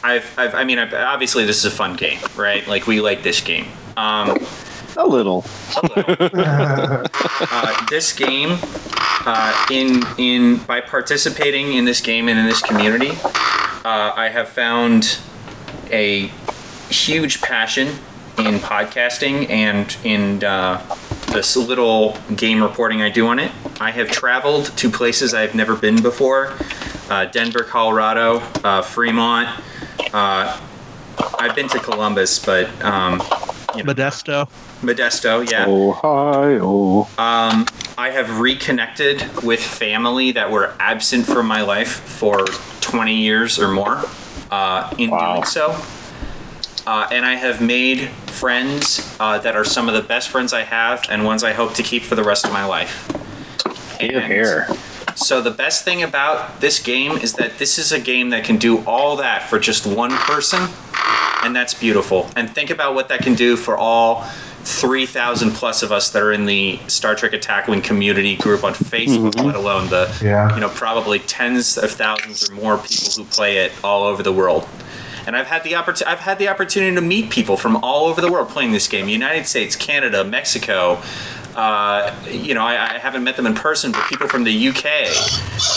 Speaker 2: I've, I've I mean, I've, obviously this is a fun game, right? Like we like this game. Um,
Speaker 4: A little.
Speaker 2: a little. uh, this game, uh, in in by participating in this game and in this community, uh, I have found a huge passion in podcasting and in uh, this little game reporting I do on it. I have traveled to places I've never been before: uh, Denver, Colorado, uh, Fremont. I've been to Columbus, but um, you know,
Speaker 3: Modesto.
Speaker 2: Modesto, yeah.
Speaker 4: Ohio.
Speaker 2: Um, I have reconnected with family that were absent from my life for 20 years or more uh, in
Speaker 4: Wow.
Speaker 2: doing so. Uh, and I have made friends uh, that are some of the best friends I have and ones I hope to keep for the rest of my life.
Speaker 4: Here, here.
Speaker 2: So, the best thing about this game is that this is a game that can do all that for just one person, and that's beautiful. And think about what that can do for all 3,000 plus of us that are in the Star Trek Attack Wing community group on Facebook, mm-hmm. let alone the,
Speaker 5: Yeah.
Speaker 2: you know, probably tens of thousands or more people who play it all over the world. And I've had the opportunity. I've had the opportunity to meet people from all over the world playing this game: United States, Canada, Mexico. Uh, you know, I, I haven't met them in person, but people from the UK,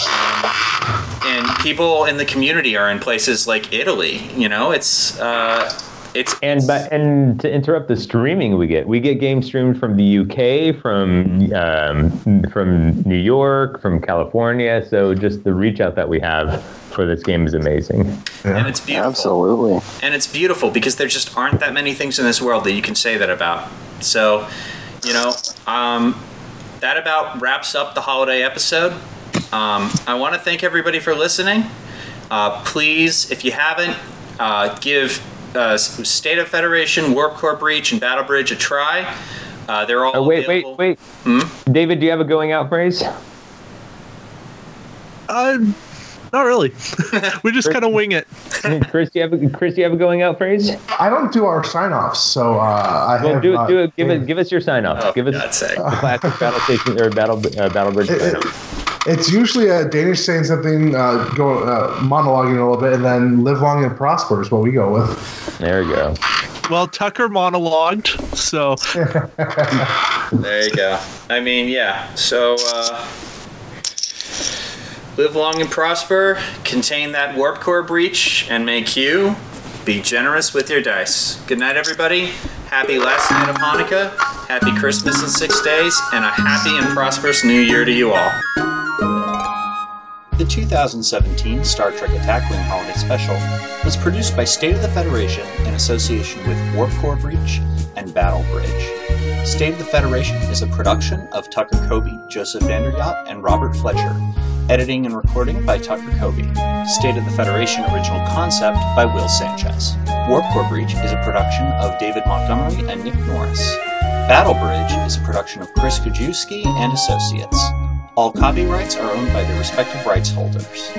Speaker 2: um, and people in the community are in places like Italy. You know, it's uh, it's
Speaker 6: And but and to interrupt the streaming we get, we get games streamed from the UK, from um, from New York, from California. So just the reach out that we have for this game is amazing.
Speaker 2: and it's beautiful.
Speaker 4: Absolutely.
Speaker 2: and it's beautiful because there just aren't that many things in this world that you can say that about. So, you know, um, that about wraps up the holiday episode. Um, I want to thank everybody for listening. Uh, please, if you haven't, uh, give uh, State of Federation, Warp Core Breach, and Battle Bridge a try. Uh, they're all
Speaker 6: Oh wait, wait,
Speaker 2: available.
Speaker 6: wait. David, do you have a going out phrase?
Speaker 3: Uh, not really. we just kind of wing it.
Speaker 6: Chris, do you have a, Chris, do you have a going out phrase?
Speaker 5: I don't do our sign offs, so uh, I
Speaker 6: Well,
Speaker 5: have
Speaker 6: do
Speaker 5: not-
Speaker 6: it. Do it. Give it. Give us your sign off.
Speaker 2: Oh,
Speaker 6: give us
Speaker 2: God's sake.
Speaker 6: the classic battle station or battle uh, battle bridge
Speaker 5: It-
Speaker 6: sign
Speaker 5: it-
Speaker 6: off.
Speaker 5: It's usually a Danish saying something, uh, go uh, monologuing a little bit, and then live long and prosper is what we go with.
Speaker 6: There you go.
Speaker 3: Well, Tucker monologued, so
Speaker 2: There you go. I mean, yeah. So, uh, live long and prosper, contain that warp core breach, and make you be generous with your dice. Good night, everybody. Happy last night of Hanukkah. Happy Christmas in six days, and a happy and prosperous new year to you all. The 2017 Star Trek Attack Wing Holiday Special was produced by State of the Federation in association with Warp Core Breach and Battle Bridge. State of the Federation is a production of Tucker Kobe, Joseph Vanderyacht, and Robert Fletcher. Editing and recording by Tucker Kobe. State of the Federation original concept by Will Sanchez. Warp Core Breach is a production of David Montgomery and Nick Norris. Battle Bridge is a production of Chris Kajewski and Associates. All copyrights are owned by their respective rights holders.